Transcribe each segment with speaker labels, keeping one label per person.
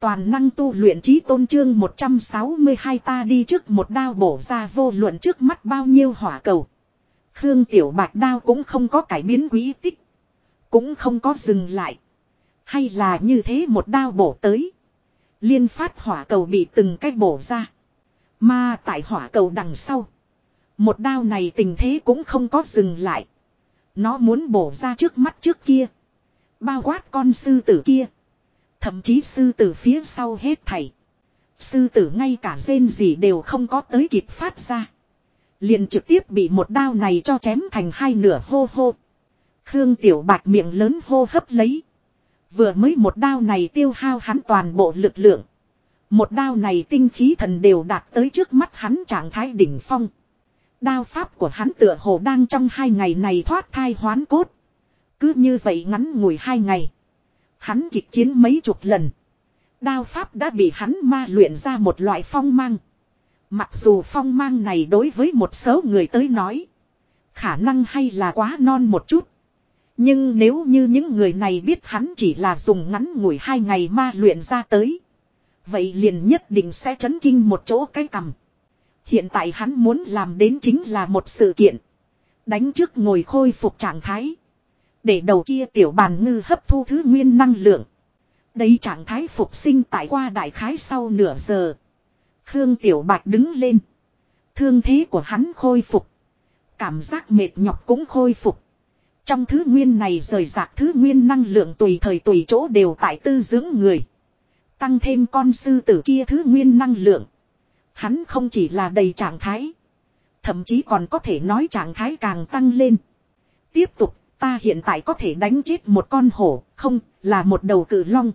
Speaker 1: Toàn năng tu luyện trí tôn trương 162 ta đi trước một đao bổ ra vô luận trước mắt bao nhiêu hỏa cầu. Khương Tiểu Bạch đao cũng không có cải biến quý tích. Cũng không có dừng lại. Hay là như thế một đao bổ tới. Liên phát hỏa cầu bị từng cách bổ ra. Mà tại hỏa cầu đằng sau. Một đao này tình thế cũng không có dừng lại. Nó muốn bổ ra trước mắt trước kia. Bao quát con sư tử kia. Thậm chí sư tử phía sau hết thảy. Sư tử ngay cả rên gì đều không có tới kịp phát ra. Liền trực tiếp bị một đao này cho chém thành hai nửa hô hô. Khương Tiểu Bạch miệng lớn hô hấp lấy. Vừa mới một đao này tiêu hao hắn toàn bộ lực lượng. Một đao này tinh khí thần đều đạt tới trước mắt hắn trạng thái đỉnh phong. Đao pháp của hắn tựa hồ đang trong hai ngày này thoát thai hoán cốt. Cứ như vậy ngắn ngủi hai ngày. Hắn kịch chiến mấy chục lần. Đao pháp đã bị hắn ma luyện ra một loại phong mang. Mặc dù phong mang này đối với một số người tới nói. Khả năng hay là quá non một chút. Nhưng nếu như những người này biết hắn chỉ là dùng ngắn ngủi hai ngày ma luyện ra tới. Vậy liền nhất định sẽ chấn kinh một chỗ cái cầm. Hiện tại hắn muốn làm đến chính là một sự kiện. Đánh trước ngồi khôi phục trạng thái. Để đầu kia tiểu bàn ngư hấp thu thứ nguyên năng lượng. Đây trạng thái phục sinh tại qua đại khái sau nửa giờ. Khương Tiểu Bạch đứng lên. Thương thế của hắn khôi phục. Cảm giác mệt nhọc cũng khôi phục. Trong thứ nguyên này rời rạc thứ nguyên năng lượng tùy thời tùy chỗ đều tại tư dưỡng người. Tăng thêm con sư tử kia thứ nguyên năng lượng. Hắn không chỉ là đầy trạng thái. Thậm chí còn có thể nói trạng thái càng tăng lên. Tiếp tục, ta hiện tại có thể đánh chết một con hổ, không, là một đầu cử long.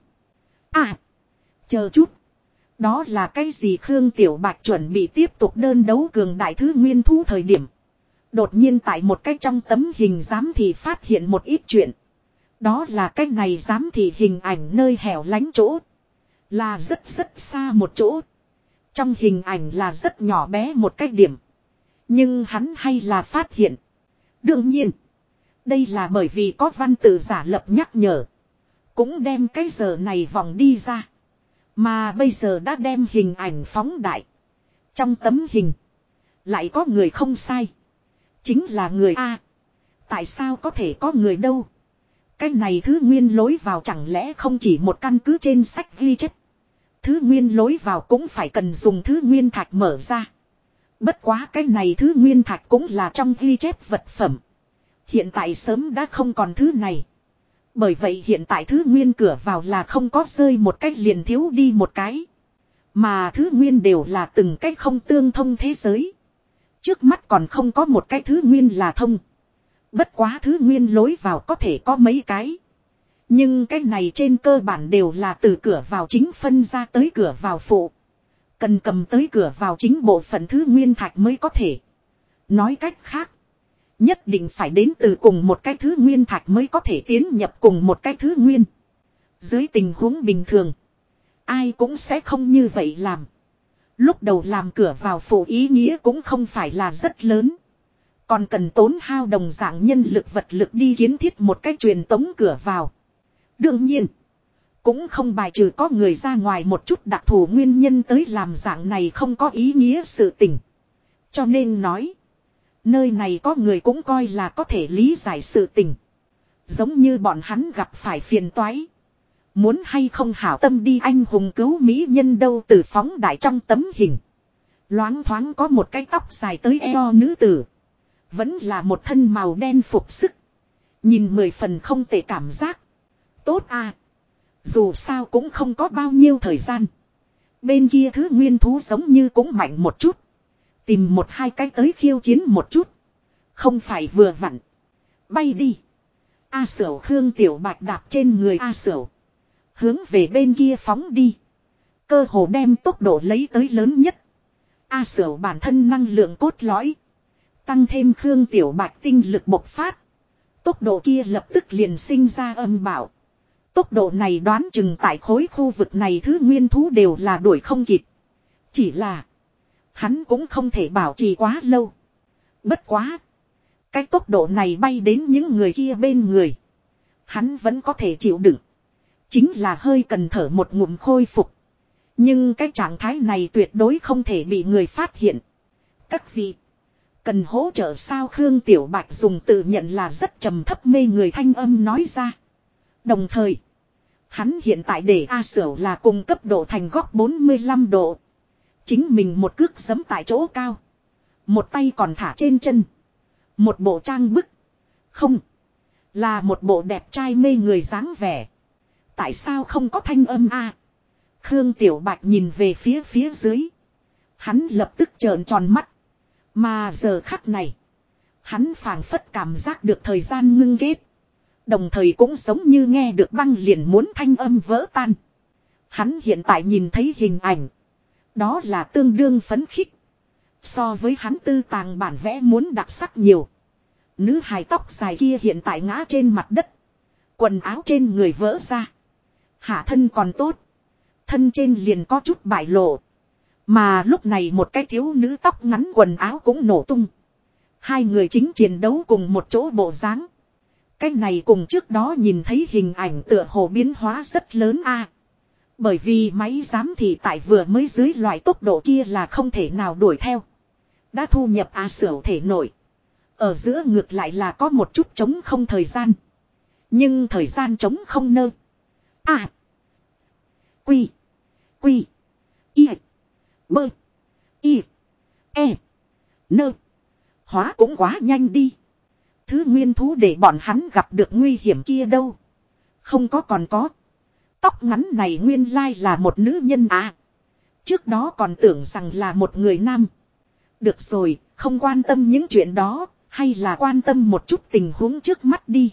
Speaker 1: À, chờ chút. Đó là cái gì Khương Tiểu Bạch chuẩn bị tiếp tục đơn đấu cường đại thứ nguyên thu thời điểm. Đột nhiên tại một cách trong tấm hình giám thị phát hiện một ít chuyện. Đó là cách này giám thị hình ảnh nơi hẻo lánh chỗ. Là rất rất xa một chỗ. Trong hình ảnh là rất nhỏ bé một cách điểm. Nhưng hắn hay là phát hiện. Đương nhiên. Đây là bởi vì có văn tự giả lập nhắc nhở. Cũng đem cái giờ này vòng đi ra. Mà bây giờ đã đem hình ảnh phóng đại. Trong tấm hình. Lại có người không sai. Chính là người A. Tại sao có thể có người đâu? Cái này thứ nguyên lối vào chẳng lẽ không chỉ một căn cứ trên sách ghi chép. Thứ nguyên lối vào cũng phải cần dùng thứ nguyên thạch mở ra. Bất quá cái này thứ nguyên thạch cũng là trong ghi chép vật phẩm. Hiện tại sớm đã không còn thứ này. Bởi vậy hiện tại thứ nguyên cửa vào là không có rơi một cách liền thiếu đi một cái. Mà thứ nguyên đều là từng cách không tương thông thế giới. Trước mắt còn không có một cái thứ nguyên là thông. Bất quá thứ nguyên lối vào có thể có mấy cái. Nhưng cái này trên cơ bản đều là từ cửa vào chính phân ra tới cửa vào phụ. Cần cầm tới cửa vào chính bộ phận thứ nguyên thạch mới có thể. Nói cách khác. Nhất định phải đến từ cùng một cái thứ nguyên thạch mới có thể tiến nhập cùng một cái thứ nguyên. Dưới tình huống bình thường. Ai cũng sẽ không như vậy làm. Lúc đầu làm cửa vào phủ ý nghĩa cũng không phải là rất lớn. Còn cần tốn hao đồng dạng nhân lực vật lực đi kiến thiết một cái truyền tống cửa vào. Đương nhiên. Cũng không bài trừ có người ra ngoài một chút đặc thù nguyên nhân tới làm dạng này không có ý nghĩa sự tình. Cho nên nói. Nơi này có người cũng coi là có thể lý giải sự tình. Giống như bọn hắn gặp phải phiền toái. Muốn hay không hảo tâm đi anh hùng cứu mỹ nhân đâu từ phóng đại trong tấm hình. Loáng thoáng có một cái tóc dài tới eo nữ tử. Vẫn là một thân màu đen phục sức. Nhìn mười phần không tệ cảm giác. Tốt à. Dù sao cũng không có bao nhiêu thời gian. Bên kia thứ nguyên thú giống như cũng mạnh một chút. Tìm một hai cái tới khiêu chiến một chút. Không phải vừa vặn. Bay đi. A sở Khương Tiểu Bạch đạp trên người A sở. Hướng về bên kia phóng đi. Cơ hồ đem tốc độ lấy tới lớn nhất. A sở bản thân năng lượng cốt lõi. Tăng thêm Khương Tiểu Bạch tinh lực bộc phát. Tốc độ kia lập tức liền sinh ra âm bảo. Tốc độ này đoán chừng tại khối khu vực này thứ nguyên thú đều là đuổi không kịp. Chỉ là. Hắn cũng không thể bảo trì quá lâu. Bất quá. Cái tốc độ này bay đến những người kia bên người. Hắn vẫn có thể chịu đựng. Chính là hơi cần thở một ngụm khôi phục. Nhưng cái trạng thái này tuyệt đối không thể bị người phát hiện. Các vị. Cần hỗ trợ sao Khương Tiểu Bạch dùng tự nhận là rất trầm thấp mê người thanh âm nói ra. Đồng thời. Hắn hiện tại để A Sở là cùng cấp độ thành góc 45 độ. Chính mình một cước giấm tại chỗ cao. Một tay còn thả trên chân. Một bộ trang bức. Không. Là một bộ đẹp trai mê người dáng vẻ. Tại sao không có thanh âm a? Khương Tiểu Bạch nhìn về phía phía dưới. Hắn lập tức trợn tròn mắt. Mà giờ khắc này. Hắn phảng phất cảm giác được thời gian ngưng ghét. Đồng thời cũng giống như nghe được băng liền muốn thanh âm vỡ tan. Hắn hiện tại nhìn thấy hình ảnh. Đó là tương đương phấn khích. So với hắn tư tàng bản vẽ muốn đặc sắc nhiều. Nữ hài tóc dài kia hiện tại ngã trên mặt đất. Quần áo trên người vỡ ra. Hạ thân còn tốt. Thân trên liền có chút bại lộ. Mà lúc này một cái thiếu nữ tóc ngắn quần áo cũng nổ tung. Hai người chính chiến đấu cùng một chỗ bộ dáng. Cái này cùng trước đó nhìn thấy hình ảnh tựa hồ biến hóa rất lớn a. Bởi vì máy giám thị tại vừa mới dưới loại tốc độ kia là không thể nào đuổi theo. Đã thu nhập A sửu thể nổi. Ở giữa ngược lại là có một chút chống không thời gian. Nhưng thời gian chống không nơ. À. Quy. Quy. Y. Bơ. Y. E. Nơ. Hóa cũng quá nhanh đi. Thứ nguyên thú để bọn hắn gặp được nguy hiểm kia đâu. Không có còn có. Tóc ngắn này nguyên lai là một nữ nhân à. Trước đó còn tưởng rằng là một người nam. Được rồi, không quan tâm những chuyện đó, hay là quan tâm một chút tình huống trước mắt đi.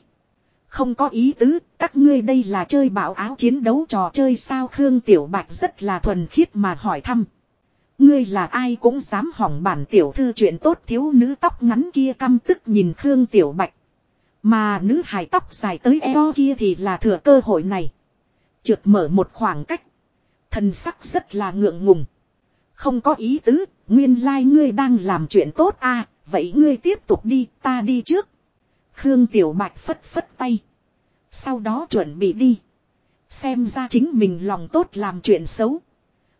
Speaker 1: Không có ý tứ, các ngươi đây là chơi bảo áo chiến đấu trò chơi sao Khương Tiểu Bạch rất là thuần khiết mà hỏi thăm. Ngươi là ai cũng dám hỏng bản tiểu thư chuyện tốt thiếu nữ tóc ngắn kia căm tức nhìn Khương Tiểu Bạch. Mà nữ hài tóc dài tới eo kia thì là thừa cơ hội này. Trượt mở một khoảng cách. Thần sắc rất là ngượng ngùng. Không có ý tứ, nguyên lai like ngươi đang làm chuyện tốt à, vậy ngươi tiếp tục đi, ta đi trước. Khương Tiểu Bạch phất phất tay. Sau đó chuẩn bị đi. Xem ra chính mình lòng tốt làm chuyện xấu.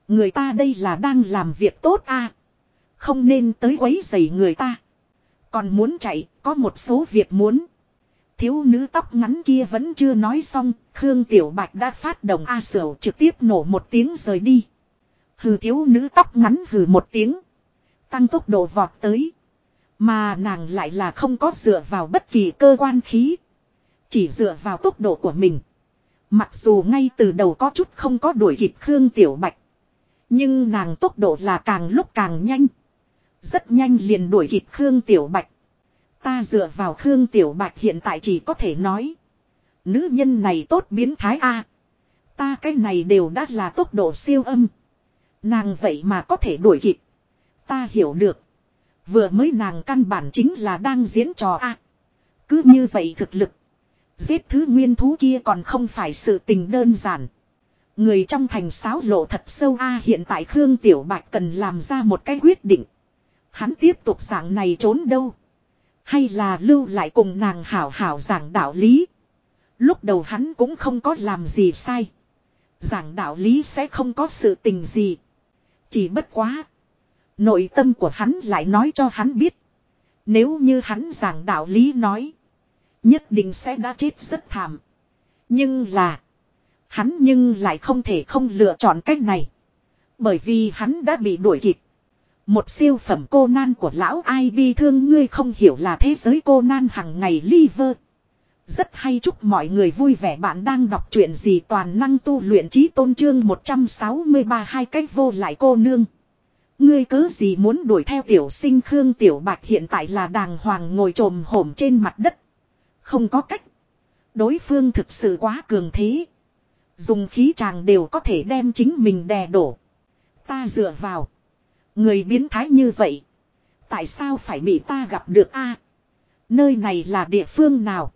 Speaker 1: Người ta đây là đang làm việc tốt a Không nên tới quấy rầy người ta. Còn muốn chạy, có một số việc muốn. Thiếu nữ tóc ngắn kia vẫn chưa nói xong, Khương Tiểu Bạch đã phát động A Sở trực tiếp nổ một tiếng rời đi. Hừ thiếu nữ tóc ngắn hừ một tiếng. Tăng tốc độ vọt tới. Mà nàng lại là không có dựa vào bất kỳ cơ quan khí. Chỉ dựa vào tốc độ của mình. Mặc dù ngay từ đầu có chút không có đuổi kịp Khương Tiểu Bạch. Nhưng nàng tốc độ là càng lúc càng nhanh. Rất nhanh liền đuổi kịp Khương Tiểu Bạch. Ta dựa vào Khương Tiểu Bạch hiện tại chỉ có thể nói. Nữ nhân này tốt biến thái A. Ta cái này đều đã là tốc độ siêu âm. Nàng vậy mà có thể đuổi kịp. Ta hiểu được. Vừa mới nàng căn bản chính là đang diễn trò A. Cứ như vậy thực lực. Giết thứ nguyên thú kia còn không phải sự tình đơn giản. Người trong thành sáo lộ thật sâu A, hiện tại Khương Tiểu Bạch cần làm ra một cái quyết định. Hắn tiếp tục dạng này trốn đâu. Hay là lưu lại cùng nàng hảo hảo giảng đạo lý. Lúc đầu hắn cũng không có làm gì sai. Giảng đạo lý sẽ không có sự tình gì. Chỉ bất quá. Nội tâm của hắn lại nói cho hắn biết. Nếu như hắn giảng đạo lý nói. Nhất định sẽ đã chết rất thảm. Nhưng là. Hắn nhưng lại không thể không lựa chọn cách này. Bởi vì hắn đã bị đuổi kịp. Một siêu phẩm cô nan của lão ai bi thương ngươi không hiểu là thế giới cô nan hằng ngày liver. Rất hay chúc mọi người vui vẻ bạn đang đọc truyện gì toàn năng tu luyện trí tôn trương 163 hai cách vô lại cô nương. Ngươi cớ gì muốn đuổi theo tiểu sinh Khương Tiểu Bạch hiện tại là đàng hoàng ngồi trồm hổm trên mặt đất. Không có cách. Đối phương thực sự quá cường thế. Dùng khí chàng đều có thể đem chính mình đè đổ. Ta dựa vào. Người biến thái như vậy. Tại sao phải bị ta gặp được a? nơi này là địa phương nào?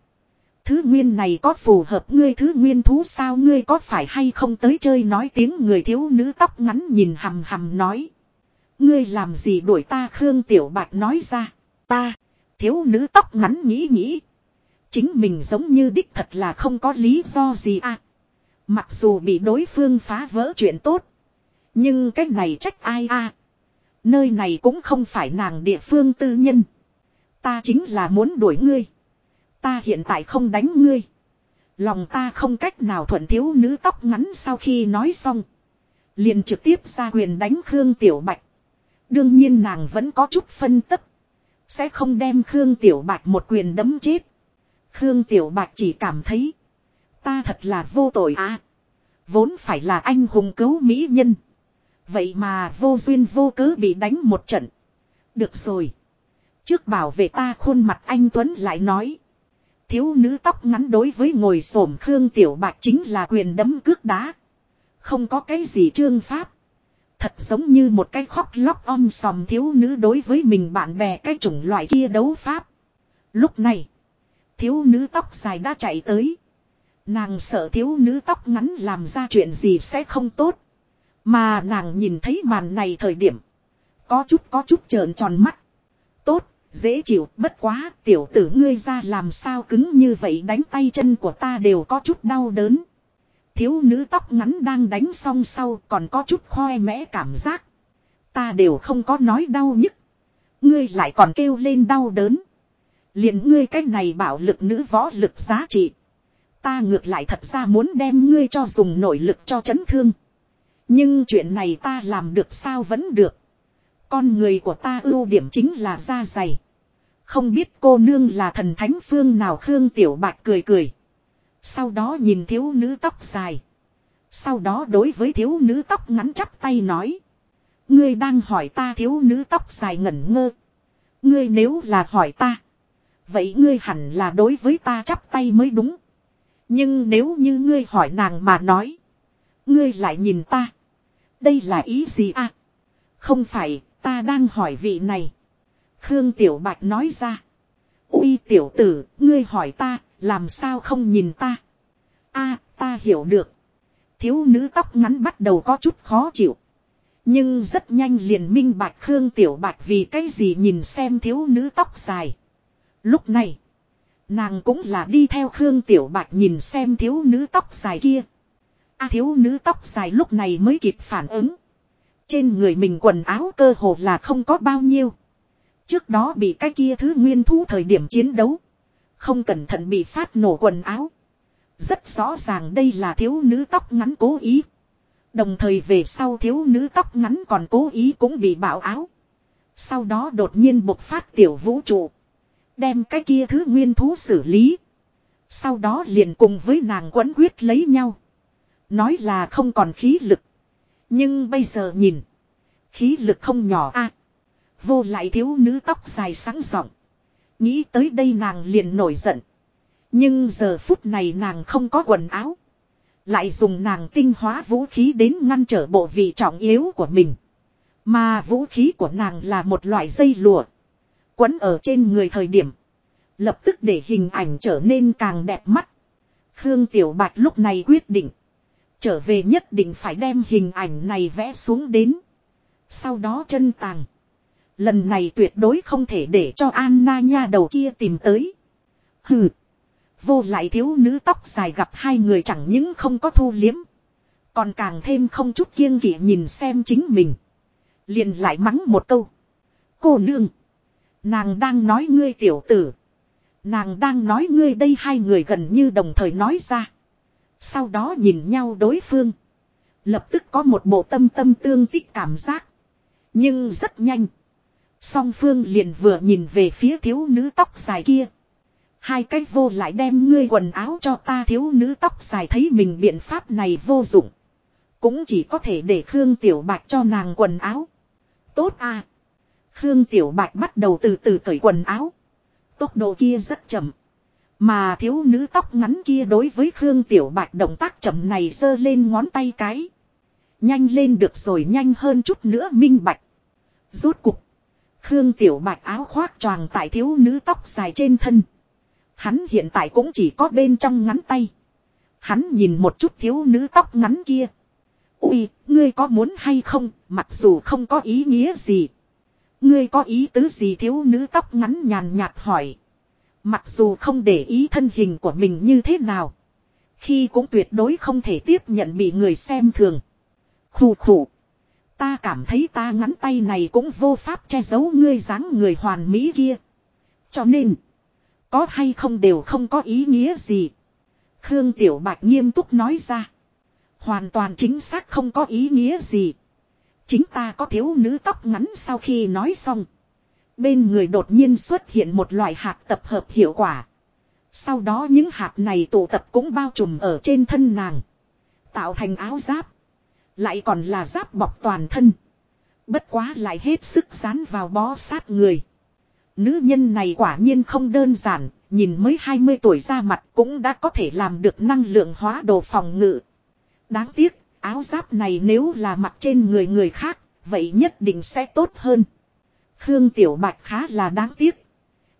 Speaker 1: Thứ nguyên này có phù hợp ngươi thứ nguyên thú sao ngươi có phải hay không tới chơi nói tiếng người thiếu nữ tóc ngắn nhìn hầm hầm nói. Ngươi làm gì đuổi ta Khương Tiểu Bạch nói ra. Ta, thiếu nữ tóc ngắn nghĩ nghĩ. Chính mình giống như đích thật là không có lý do gì à. Mặc dù bị đối phương phá vỡ chuyện tốt. Nhưng cái này trách ai a Nơi này cũng không phải nàng địa phương tư nhân. Ta chính là muốn đuổi ngươi. Ta hiện tại không đánh ngươi. Lòng ta không cách nào thuận thiếu nữ tóc ngắn sau khi nói xong. Liền trực tiếp ra quyền đánh Khương Tiểu Bạch. Đương nhiên nàng vẫn có chút phân tức, Sẽ không đem Khương Tiểu Bạch một quyền đấm chết. Khương Tiểu Bạch chỉ cảm thấy. Ta thật là vô tội à. Vốn phải là anh hùng cứu mỹ nhân. Vậy mà vô duyên vô cớ bị đánh một trận. Được rồi. Trước bảo vệ ta khuôn mặt anh Tuấn lại nói. Thiếu nữ tóc ngắn đối với ngồi xổm Khương Tiểu Bạch chính là quyền đấm cước đá. Không có cái gì trương pháp. Thật giống như một cái khóc lóc om sòm thiếu nữ đối với mình bạn bè cái chủng loại kia đấu pháp. Lúc này, thiếu nữ tóc dài đã chạy tới. Nàng sợ thiếu nữ tóc ngắn làm ra chuyện gì sẽ không tốt. Mà nàng nhìn thấy màn này thời điểm. Có chút có chút trợn tròn mắt. Tốt, dễ chịu, bất quá, tiểu tử ngươi ra làm sao cứng như vậy đánh tay chân của ta đều có chút đau đớn. Thiếu nữ tóc ngắn đang đánh xong sau còn có chút khoe mẽ cảm giác. Ta đều không có nói đau nhức. Ngươi lại còn kêu lên đau đớn. liền ngươi cái này bảo lực nữ võ lực giá trị. Ta ngược lại thật ra muốn đem ngươi cho dùng nội lực cho chấn thương. Nhưng chuyện này ta làm được sao vẫn được. Con người của ta ưu điểm chính là da dày. Không biết cô nương là thần thánh phương nào Khương Tiểu Bạch cười cười. Sau đó nhìn thiếu nữ tóc dài. Sau đó đối với thiếu nữ tóc ngắn chắp tay nói. Ngươi đang hỏi ta thiếu nữ tóc dài ngẩn ngơ. Ngươi nếu là hỏi ta. Vậy ngươi hẳn là đối với ta chắp tay mới đúng. Nhưng nếu như ngươi hỏi nàng mà nói. Ngươi lại nhìn ta. Đây là ý gì à? Không phải, ta đang hỏi vị này. Khương Tiểu Bạch nói ra. Uy tiểu tử, ngươi hỏi ta, làm sao không nhìn ta? a ta hiểu được. Thiếu nữ tóc ngắn bắt đầu có chút khó chịu. Nhưng rất nhanh liền minh bạch Khương Tiểu Bạch vì cái gì nhìn xem thiếu nữ tóc dài. Lúc này, nàng cũng là đi theo Khương Tiểu Bạch nhìn xem thiếu nữ tóc dài kia. A thiếu nữ tóc dài lúc này mới kịp phản ứng. Trên người mình quần áo cơ hồ là không có bao nhiêu. Trước đó bị cái kia thứ nguyên thú thời điểm chiến đấu. Không cẩn thận bị phát nổ quần áo. Rất rõ ràng đây là thiếu nữ tóc ngắn cố ý. Đồng thời về sau thiếu nữ tóc ngắn còn cố ý cũng bị bạo áo. Sau đó đột nhiên bộc phát tiểu vũ trụ. Đem cái kia thứ nguyên thú xử lý. Sau đó liền cùng với nàng quấn quyết lấy nhau. Nói là không còn khí lực. Nhưng bây giờ nhìn. Khí lực không nhỏ a à, Vô lại thiếu nữ tóc dài sáng rộng. Nghĩ tới đây nàng liền nổi giận. Nhưng giờ phút này nàng không có quần áo. Lại dùng nàng tinh hóa vũ khí đến ngăn trở bộ vị trọng yếu của mình. Mà vũ khí của nàng là một loại dây lụa. Quấn ở trên người thời điểm. Lập tức để hình ảnh trở nên càng đẹp mắt. Khương Tiểu Bạch lúc này quyết định. Trở về nhất định phải đem hình ảnh này vẽ xuống đến. Sau đó chân tàng. Lần này tuyệt đối không thể để cho Anna nha đầu kia tìm tới. Hừ. Vô lại thiếu nữ tóc dài gặp hai người chẳng những không có thu liếm. Còn càng thêm không chút kiêng kỵ nhìn xem chính mình. Liền lại mắng một câu. Cô nương. Nàng đang nói ngươi tiểu tử. Nàng đang nói ngươi đây hai người gần như đồng thời nói ra. Sau đó nhìn nhau đối phương. Lập tức có một bộ tâm tâm tương tích cảm giác. Nhưng rất nhanh. Song phương liền vừa nhìn về phía thiếu nữ tóc dài kia. Hai cái vô lại đem ngươi quần áo cho ta thiếu nữ tóc dài thấy mình biện pháp này vô dụng. Cũng chỉ có thể để Khương Tiểu Bạch cho nàng quần áo. Tốt à. Khương Tiểu Bạch bắt đầu từ từ cởi quần áo. Tốc độ kia rất chậm. Mà thiếu nữ tóc ngắn kia đối với Khương Tiểu Bạch động tác chậm này giơ lên ngón tay cái. Nhanh lên được rồi nhanh hơn chút nữa minh bạch. Rốt cục. Khương Tiểu Bạch áo khoác choàng tại thiếu nữ tóc dài trên thân. Hắn hiện tại cũng chỉ có bên trong ngắn tay. Hắn nhìn một chút thiếu nữ tóc ngắn kia. Ui, ngươi có muốn hay không, mặc dù không có ý nghĩa gì. Ngươi có ý tứ gì thiếu nữ tóc ngắn nhàn nhạt hỏi. Mặc dù không để ý thân hình của mình như thế nào. Khi cũng tuyệt đối không thể tiếp nhận bị người xem thường. Khủ khủ. Ta cảm thấy ta ngắn tay này cũng vô pháp che giấu ngươi dáng người hoàn mỹ kia. Cho nên. Có hay không đều không có ý nghĩa gì. Khương Tiểu Bạch nghiêm túc nói ra. Hoàn toàn chính xác không có ý nghĩa gì. Chính ta có thiếu nữ tóc ngắn sau khi nói xong. Bên người đột nhiên xuất hiện một loại hạt tập hợp hiệu quả. Sau đó những hạt này tụ tập cũng bao trùm ở trên thân nàng. Tạo thành áo giáp. Lại còn là giáp bọc toàn thân. Bất quá lại hết sức dán vào bó sát người. Nữ nhân này quả nhiên không đơn giản, nhìn mới 20 tuổi ra mặt cũng đã có thể làm được năng lượng hóa đồ phòng ngự. Đáng tiếc, áo giáp này nếu là mặc trên người người khác, vậy nhất định sẽ tốt hơn. Khương Tiểu Bạch khá là đáng tiếc.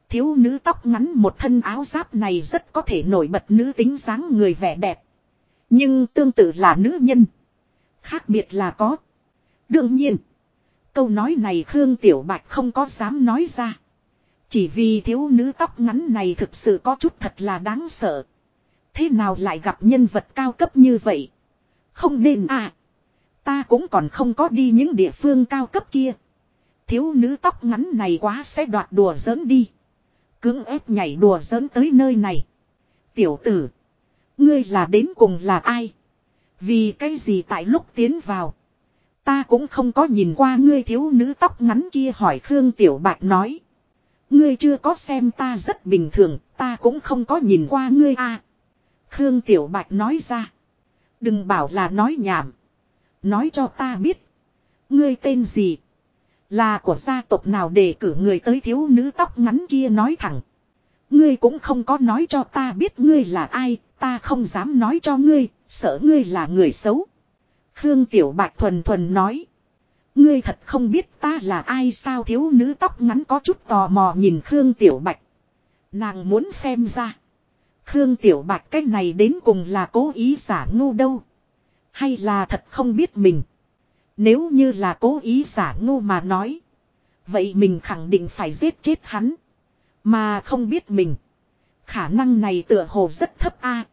Speaker 1: Thiếu nữ tóc ngắn một thân áo giáp này rất có thể nổi bật nữ tính dáng người vẻ đẹp. Nhưng tương tự là nữ nhân. Khác biệt là có. Đương nhiên. Câu nói này Khương Tiểu Bạch không có dám nói ra. Chỉ vì thiếu nữ tóc ngắn này thực sự có chút thật là đáng sợ. Thế nào lại gặp nhân vật cao cấp như vậy? Không nên à. Ta cũng còn không có đi những địa phương cao cấp kia. Thiếu nữ tóc ngắn này quá sẽ đoạt đùa giỡn đi. Cưỡng ép nhảy đùa giỡn tới nơi này. Tiểu tử. Ngươi là đến cùng là ai? Vì cái gì tại lúc tiến vào. Ta cũng không có nhìn qua ngươi thiếu nữ tóc ngắn kia hỏi Khương Tiểu Bạch nói. Ngươi chưa có xem ta rất bình thường, ta cũng không có nhìn qua ngươi a. À. Khương Tiểu Bạch nói ra. Đừng bảo là nói nhảm. Nói cho ta biết. Ngươi tên gì? Là của gia tộc nào để cử người tới thiếu nữ tóc ngắn kia nói thẳng. Ngươi cũng không có nói cho ta biết ngươi là ai, ta không dám nói cho ngươi, sợ ngươi là người xấu. Khương Tiểu Bạch thuần thuần nói. Ngươi thật không biết ta là ai sao thiếu nữ tóc ngắn có chút tò mò nhìn Khương Tiểu Bạch. Nàng muốn xem ra. Khương Tiểu Bạch cái này đến cùng là cố ý giả ngu đâu. Hay là thật không biết mình. Nếu như là cố ý giả ngu mà nói. Vậy mình khẳng định phải giết chết hắn. Mà không biết mình. Khả năng này tựa hồ rất thấp a.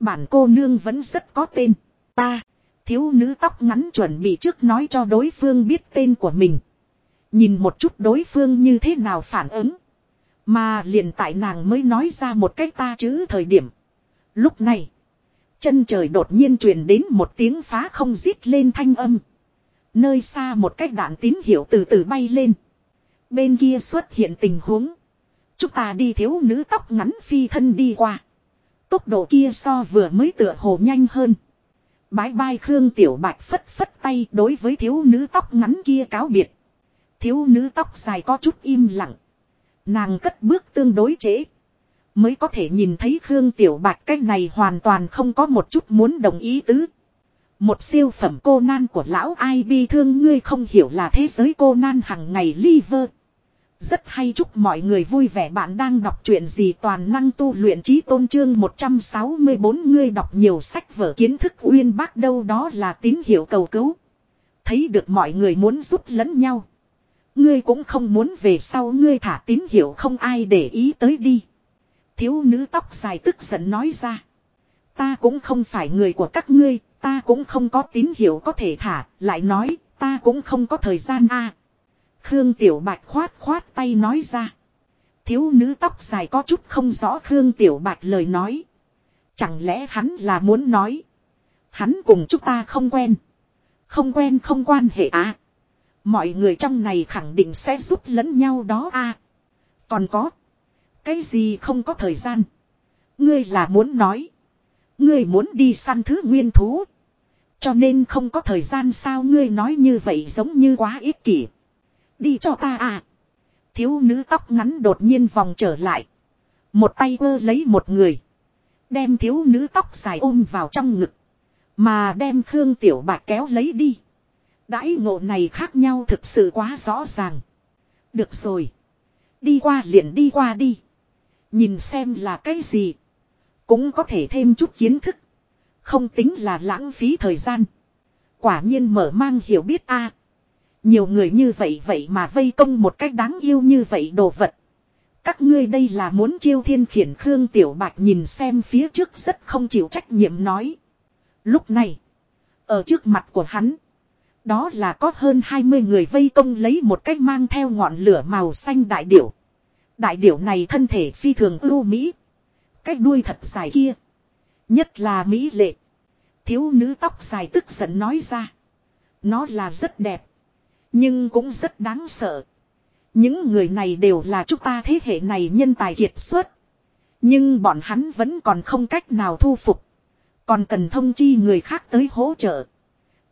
Speaker 1: Bản cô nương vẫn rất có tên. Ta. Thiếu nữ tóc ngắn chuẩn bị trước nói cho đối phương biết tên của mình. Nhìn một chút đối phương như thế nào phản ứng. Mà liền tại nàng mới nói ra một cách ta chữ thời điểm. Lúc này. Chân trời đột nhiên truyền đến một tiếng phá không giết lên thanh âm. Nơi xa một cách đạn tín hiệu từ từ bay lên. Bên kia xuất hiện tình huống. Chúng ta đi thiếu nữ tóc ngắn phi thân đi qua. Tốc độ kia so vừa mới tựa hồ nhanh hơn. Bái bai Khương Tiểu Bạch phất phất tay đối với thiếu nữ tóc ngắn kia cáo biệt. Thiếu nữ tóc dài có chút im lặng. Nàng cất bước tương đối trễ. Mới có thể nhìn thấy Khương Tiểu Bạch cái này hoàn toàn không có một chút muốn đồng ý tứ. Một siêu phẩm cô nan của lão ai bi thương ngươi không hiểu là thế giới cô nan hằng ngày liver. Rất hay chúc mọi người vui vẻ bạn đang đọc truyện gì toàn năng tu luyện trí tôn trương 164 ngươi đọc nhiều sách vở kiến thức uyên bác đâu đó là tín hiệu cầu cứu. Thấy được mọi người muốn giúp lẫn nhau. Ngươi cũng không muốn về sau ngươi thả tín hiệu không ai để ý tới đi. Thiếu nữ tóc dài tức giận nói ra. Ta cũng không phải người của các ngươi, ta cũng không có tín hiệu có thể thả, lại nói, ta cũng không có thời gian a. Khương Tiểu Bạch khoát khoát tay nói ra. Thiếu nữ tóc dài có chút không rõ Khương Tiểu Bạch lời nói. Chẳng lẽ hắn là muốn nói. Hắn cùng chúng ta không quen. Không quen không quan hệ à. Mọi người trong này khẳng định sẽ giúp lẫn nhau đó à. Còn có. Cái gì không có thời gian. Ngươi là muốn nói. Ngươi muốn đi săn thứ nguyên thú. Cho nên không có thời gian sao ngươi nói như vậy giống như quá ích kỷ. Đi cho ta à. Thiếu nữ tóc ngắn đột nhiên vòng trở lại. Một tay ơ lấy một người. Đem thiếu nữ tóc dài ôm vào trong ngực. Mà đem Khương Tiểu Bạc kéo lấy đi. Đãi ngộ này khác nhau thực sự quá rõ ràng. Được rồi. Đi qua liền đi qua đi. Nhìn xem là cái gì. Cũng có thể thêm chút kiến thức. Không tính là lãng phí thời gian. Quả nhiên mở mang hiểu biết a nhiều người như vậy vậy mà vây công một cách đáng yêu như vậy đồ vật. Các ngươi đây là muốn chiêu thiên khiển Khương Tiểu Bạch nhìn xem phía trước rất không chịu trách nhiệm nói. Lúc này, ở trước mặt của hắn, đó là có hơn 20 người vây công lấy một cách mang theo ngọn lửa màu xanh đại điểu. Đại điểu này thân thể phi thường ưu mỹ. Cách đuôi thật dài kia. Nhất là mỹ lệ. Thiếu nữ tóc dài tức giận nói ra. Nó là rất đẹp. Nhưng cũng rất đáng sợ. Những người này đều là chúng ta thế hệ này nhân tài kiệt xuất. Nhưng bọn hắn vẫn còn không cách nào thu phục. Còn cần thông chi người khác tới hỗ trợ.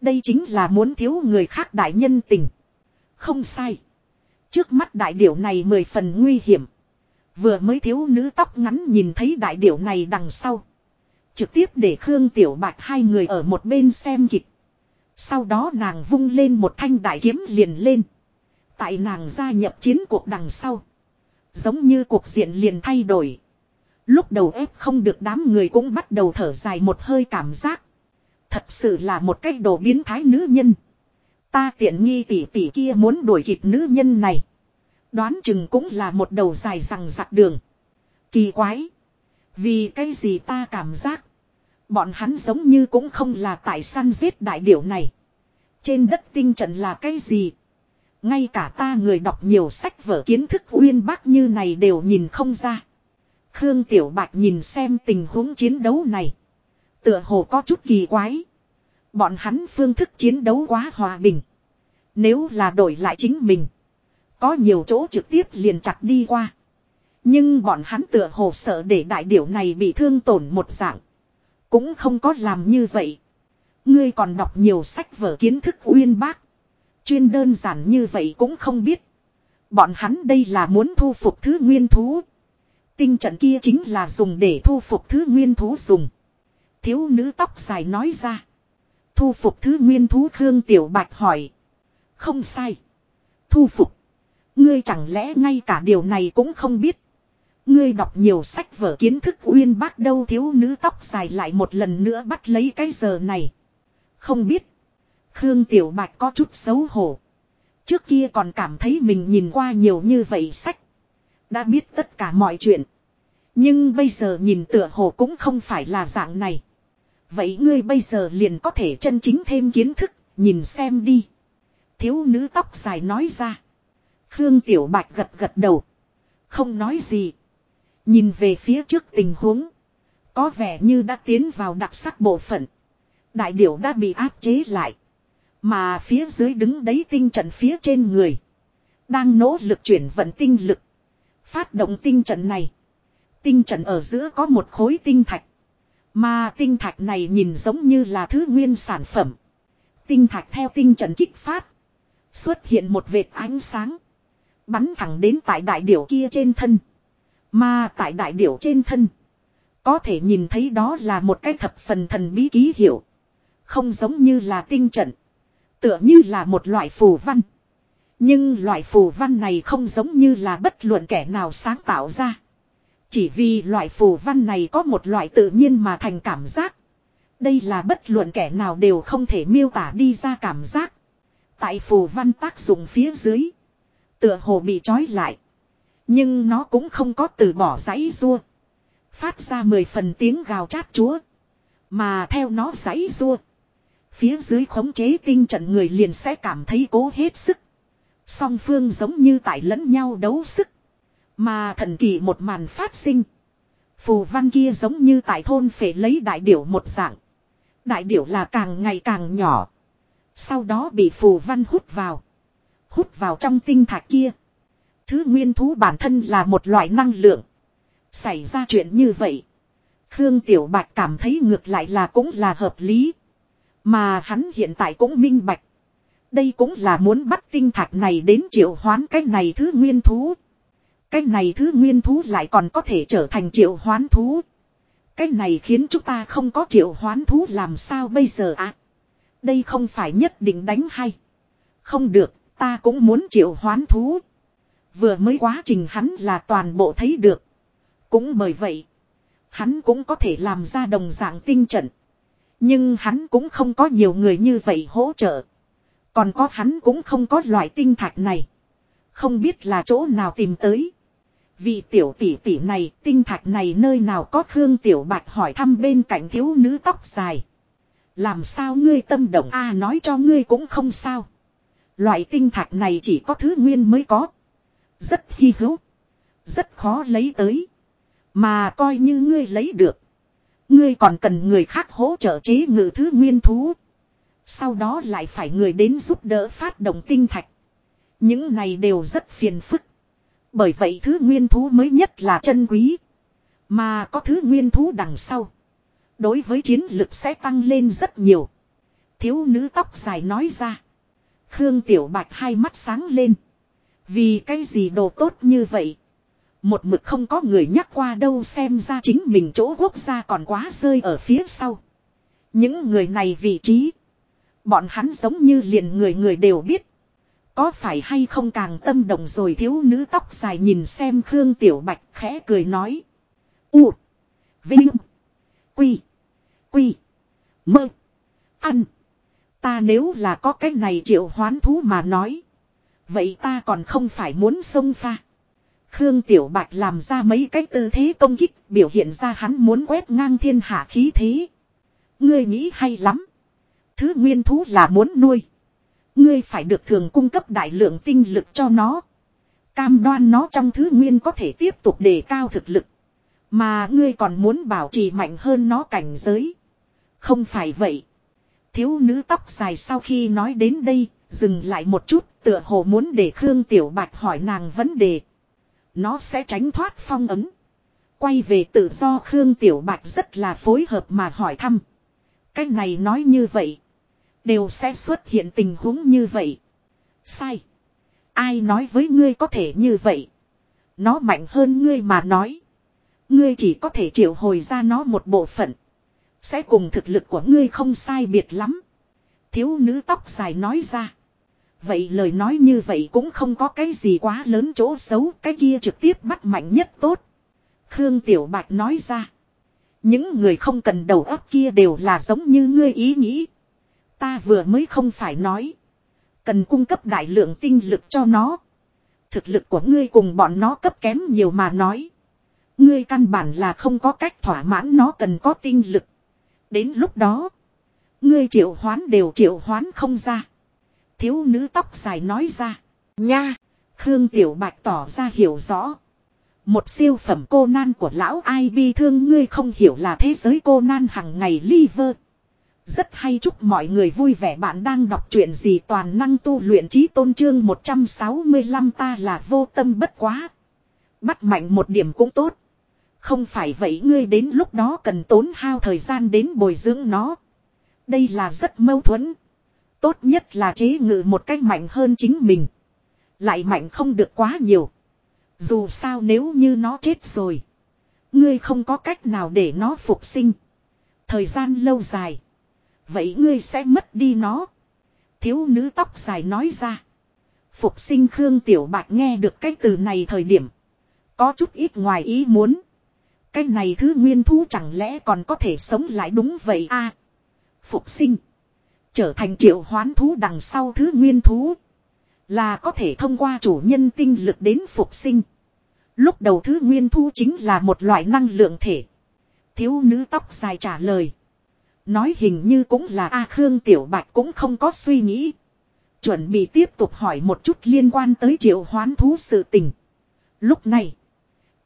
Speaker 1: Đây chính là muốn thiếu người khác đại nhân tình. Không sai. Trước mắt đại điểu này mười phần nguy hiểm. Vừa mới thiếu nữ tóc ngắn nhìn thấy đại điểu này đằng sau. Trực tiếp để Khương Tiểu Bạch hai người ở một bên xem kịch. Sau đó nàng vung lên một thanh đại kiếm liền lên. Tại nàng gia nhập chiến cuộc đằng sau. Giống như cuộc diện liền thay đổi. Lúc đầu ép không được đám người cũng bắt đầu thở dài một hơi cảm giác. Thật sự là một cách đồ biến thái nữ nhân. Ta tiện nghi tỷ tỷ kia muốn đuổi kịp nữ nhân này. Đoán chừng cũng là một đầu dài rằng giặc đường. Kỳ quái. Vì cái gì ta cảm giác. Bọn hắn giống như cũng không là tại săn giết đại điểu này. Trên đất tinh trận là cái gì. Ngay cả ta người đọc nhiều sách vở kiến thức uyên bác như này đều nhìn không ra. Khương Tiểu Bạch nhìn xem tình huống chiến đấu này. Tựa hồ có chút kỳ quái. Bọn hắn phương thức chiến đấu quá hòa bình. Nếu là đổi lại chính mình. Có nhiều chỗ trực tiếp liền chặt đi qua. Nhưng bọn hắn tựa hồ sợ để đại điểu này bị thương tổn một dạng. Cũng không có làm như vậy. Ngươi còn đọc nhiều sách vở kiến thức uyên bác. Chuyên đơn giản như vậy cũng không biết. Bọn hắn đây là muốn thu phục thứ nguyên thú. Tinh trận kia chính là dùng để thu phục thứ nguyên thú dùng. Thiếu nữ tóc dài nói ra. Thu phục thứ nguyên thú Khương Tiểu Bạch hỏi. Không sai. Thu phục. Ngươi chẳng lẽ ngay cả điều này cũng không biết. Ngươi đọc nhiều sách vở kiến thức uyên bác đâu thiếu nữ tóc dài lại một lần nữa bắt lấy cái giờ này. Không biết. Khương Tiểu Bạch có chút xấu hổ. Trước kia còn cảm thấy mình nhìn qua nhiều như vậy sách. Đã biết tất cả mọi chuyện. Nhưng bây giờ nhìn tựa hồ cũng không phải là dạng này. Vậy ngươi bây giờ liền có thể chân chính thêm kiến thức, nhìn xem đi. Thiếu nữ tóc dài nói ra. Khương Tiểu Bạch gật gật đầu. Không nói gì. Nhìn về phía trước tình huống. Có vẻ như đã tiến vào đặc sắc bộ phận. Đại điểu đã bị áp chế lại. Mà phía dưới đứng đấy tinh trận phía trên người. Đang nỗ lực chuyển vận tinh lực. Phát động tinh trận này. Tinh trận ở giữa có một khối tinh thạch. Mà tinh thạch này nhìn giống như là thứ nguyên sản phẩm. Tinh thạch theo tinh trận kích phát. Xuất hiện một vệt ánh sáng. Bắn thẳng đến tại đại điểu kia trên thân. Mà tại đại điểu trên thân. Có thể nhìn thấy đó là một cái thập phần thần bí ký hiệu. Không giống như là tinh trận. Tựa như là một loại phù văn. Nhưng loại phù văn này không giống như là bất luận kẻ nào sáng tạo ra. Chỉ vì loại phù văn này có một loại tự nhiên mà thành cảm giác. Đây là bất luận kẻ nào đều không thể miêu tả đi ra cảm giác. Tại phù văn tác dụng phía dưới. Tựa hồ bị trói lại. Nhưng nó cũng không có từ bỏ giấy rua. Phát ra mười phần tiếng gào chát chúa. Mà theo nó giấy rua. Phía dưới khống chế tinh trận người liền sẽ cảm thấy cố hết sức. Song phương giống như tại lẫn nhau đấu sức. Mà thần kỳ một màn phát sinh. Phù văn kia giống như tại thôn phải lấy đại điểu một dạng. Đại điểu là càng ngày càng nhỏ. Sau đó bị phù văn hút vào. Hút vào trong tinh thạch kia. Thứ nguyên thú bản thân là một loại năng lượng. Xảy ra chuyện như vậy. Khương Tiểu Bạch cảm thấy ngược lại là cũng là hợp lý. Mà hắn hiện tại cũng minh bạch. Đây cũng là muốn bắt tinh thạch này đến triệu hoán cái này thứ nguyên thú. Cái này thứ nguyên thú lại còn có thể trở thành triệu hoán thú. Cái này khiến chúng ta không có triệu hoán thú làm sao bây giờ ạ? À? Đây không phải nhất định đánh hay. Không được, ta cũng muốn triệu hoán thú. Vừa mới quá trình hắn là toàn bộ thấy được. Cũng bởi vậy, hắn cũng có thể làm ra đồng dạng tinh trận. Nhưng hắn cũng không có nhiều người như vậy hỗ trợ. Còn có hắn cũng không có loại tinh thạch này. Không biết là chỗ nào tìm tới. Vì tiểu tỷ tỷ này, tinh thạch này nơi nào có Khương Tiểu Bạch hỏi thăm bên cạnh thiếu nữ tóc dài. Làm sao ngươi tâm động a nói cho ngươi cũng không sao. Loại tinh thạch này chỉ có thứ nguyên mới có. Rất hy hữu. Rất khó lấy tới. Mà coi như ngươi lấy được. Ngươi còn cần người khác hỗ trợ chế ngự thứ nguyên thú. Sau đó lại phải người đến giúp đỡ phát động tinh thạch. Những này đều rất phiền phức. Bởi vậy thứ nguyên thú mới nhất là chân quý. Mà có thứ nguyên thú đằng sau. Đối với chiến lực sẽ tăng lên rất nhiều. Thiếu nữ tóc dài nói ra. Khương Tiểu Bạch hai mắt sáng lên. Vì cái gì đồ tốt như vậy. Một mực không có người nhắc qua đâu xem ra chính mình chỗ quốc gia còn quá rơi ở phía sau. Những người này vị trí. Bọn hắn giống như liền người người đều biết. Có phải hay không càng tâm động rồi thiếu nữ tóc dài nhìn xem Khương Tiểu Bạch khẽ cười nói. U. Vinh. Quy. Quy. Mơ. Ăn. Ta nếu là có cái này triệu hoán thú mà nói. Vậy ta còn không phải muốn xông pha. Khương Tiểu Bạch làm ra mấy cái tư thế công kích, biểu hiện ra hắn muốn quét ngang thiên hạ khí thế. Ngươi nghĩ hay lắm. Thứ nguyên thú là muốn nuôi. Ngươi phải được thường cung cấp đại lượng tinh lực cho nó. Cam đoan nó trong thứ nguyên có thể tiếp tục đề cao thực lực. Mà ngươi còn muốn bảo trì mạnh hơn nó cảnh giới. Không phải vậy. Thiếu nữ tóc dài sau khi nói đến đây, dừng lại một chút, tựa hồ muốn để Khương Tiểu Bạch hỏi nàng vấn đề. Nó sẽ tránh thoát phong ấm. Quay về tự do Khương Tiểu Bạch rất là phối hợp mà hỏi thăm. Cái này nói như vậy. Đều sẽ xuất hiện tình huống như vậy. Sai. Ai nói với ngươi có thể như vậy. Nó mạnh hơn ngươi mà nói. Ngươi chỉ có thể triệu hồi ra nó một bộ phận. Sẽ cùng thực lực của ngươi không sai biệt lắm. Thiếu nữ tóc dài nói ra. Vậy lời nói như vậy cũng không có cái gì quá lớn chỗ xấu. Cái kia trực tiếp bắt mạnh nhất tốt. Khương Tiểu Bạch nói ra. Những người không cần đầu óc kia đều là giống như ngươi ý nghĩ. Ta vừa mới không phải nói. Cần cung cấp đại lượng tinh lực cho nó. Thực lực của ngươi cùng bọn nó cấp kém nhiều mà nói. Ngươi căn bản là không có cách thỏa mãn nó cần có tinh lực. Đến lúc đó. Ngươi triệu hoán đều triệu hoán không ra. Thiếu nữ tóc dài nói ra. Nha. Khương Tiểu Bạch tỏ ra hiểu rõ. Một siêu phẩm cô nan của lão ai bi thương ngươi không hiểu là thế giới cô nan hằng ngày liver. Rất hay chúc mọi người vui vẻ bạn đang đọc truyện gì toàn năng tu luyện trí tôn trương 165 ta là vô tâm bất quá. Bắt mạnh một điểm cũng tốt. Không phải vậy ngươi đến lúc đó cần tốn hao thời gian đến bồi dưỡng nó. Đây là rất mâu thuẫn. Tốt nhất là chế ngự một cách mạnh hơn chính mình. Lại mạnh không được quá nhiều. Dù sao nếu như nó chết rồi. Ngươi không có cách nào để nó phục sinh. Thời gian lâu dài. Vậy ngươi sẽ mất đi nó. Thiếu nữ tóc dài nói ra. Phục sinh Khương Tiểu Bạch nghe được cái từ này thời điểm. Có chút ít ngoài ý muốn. Cái này thứ nguyên thú chẳng lẽ còn có thể sống lại đúng vậy a Phục sinh. Trở thành triệu hoán thú đằng sau thứ nguyên thú. Là có thể thông qua chủ nhân tinh lực đến phục sinh. Lúc đầu thứ nguyên thú chính là một loại năng lượng thể. Thiếu nữ tóc dài trả lời. Nói hình như cũng là A Khương Tiểu Bạch cũng không có suy nghĩ. Chuẩn bị tiếp tục hỏi một chút liên quan tới triệu hoán thú sự tình. Lúc này.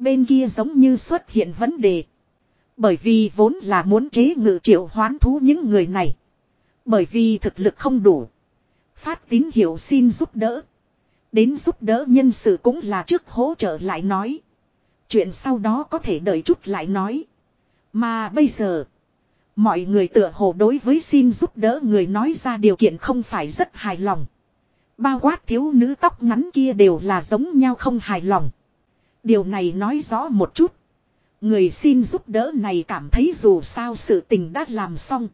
Speaker 1: Bên kia giống như xuất hiện vấn đề. Bởi vì vốn là muốn chế ngự triệu hoán thú những người này. Bởi vì thực lực không đủ. Phát tín hiệu xin giúp đỡ. Đến giúp đỡ nhân sự cũng là trước hỗ trợ lại nói. Chuyện sau đó có thể đợi chút lại nói. Mà bây giờ. Mọi người tựa hồ đối với xin giúp đỡ người nói ra điều kiện không phải rất hài lòng. Bao quát thiếu nữ tóc ngắn kia đều là giống nhau không hài lòng. Điều này nói rõ một chút. Người xin giúp đỡ này cảm thấy dù sao sự tình đã làm xong.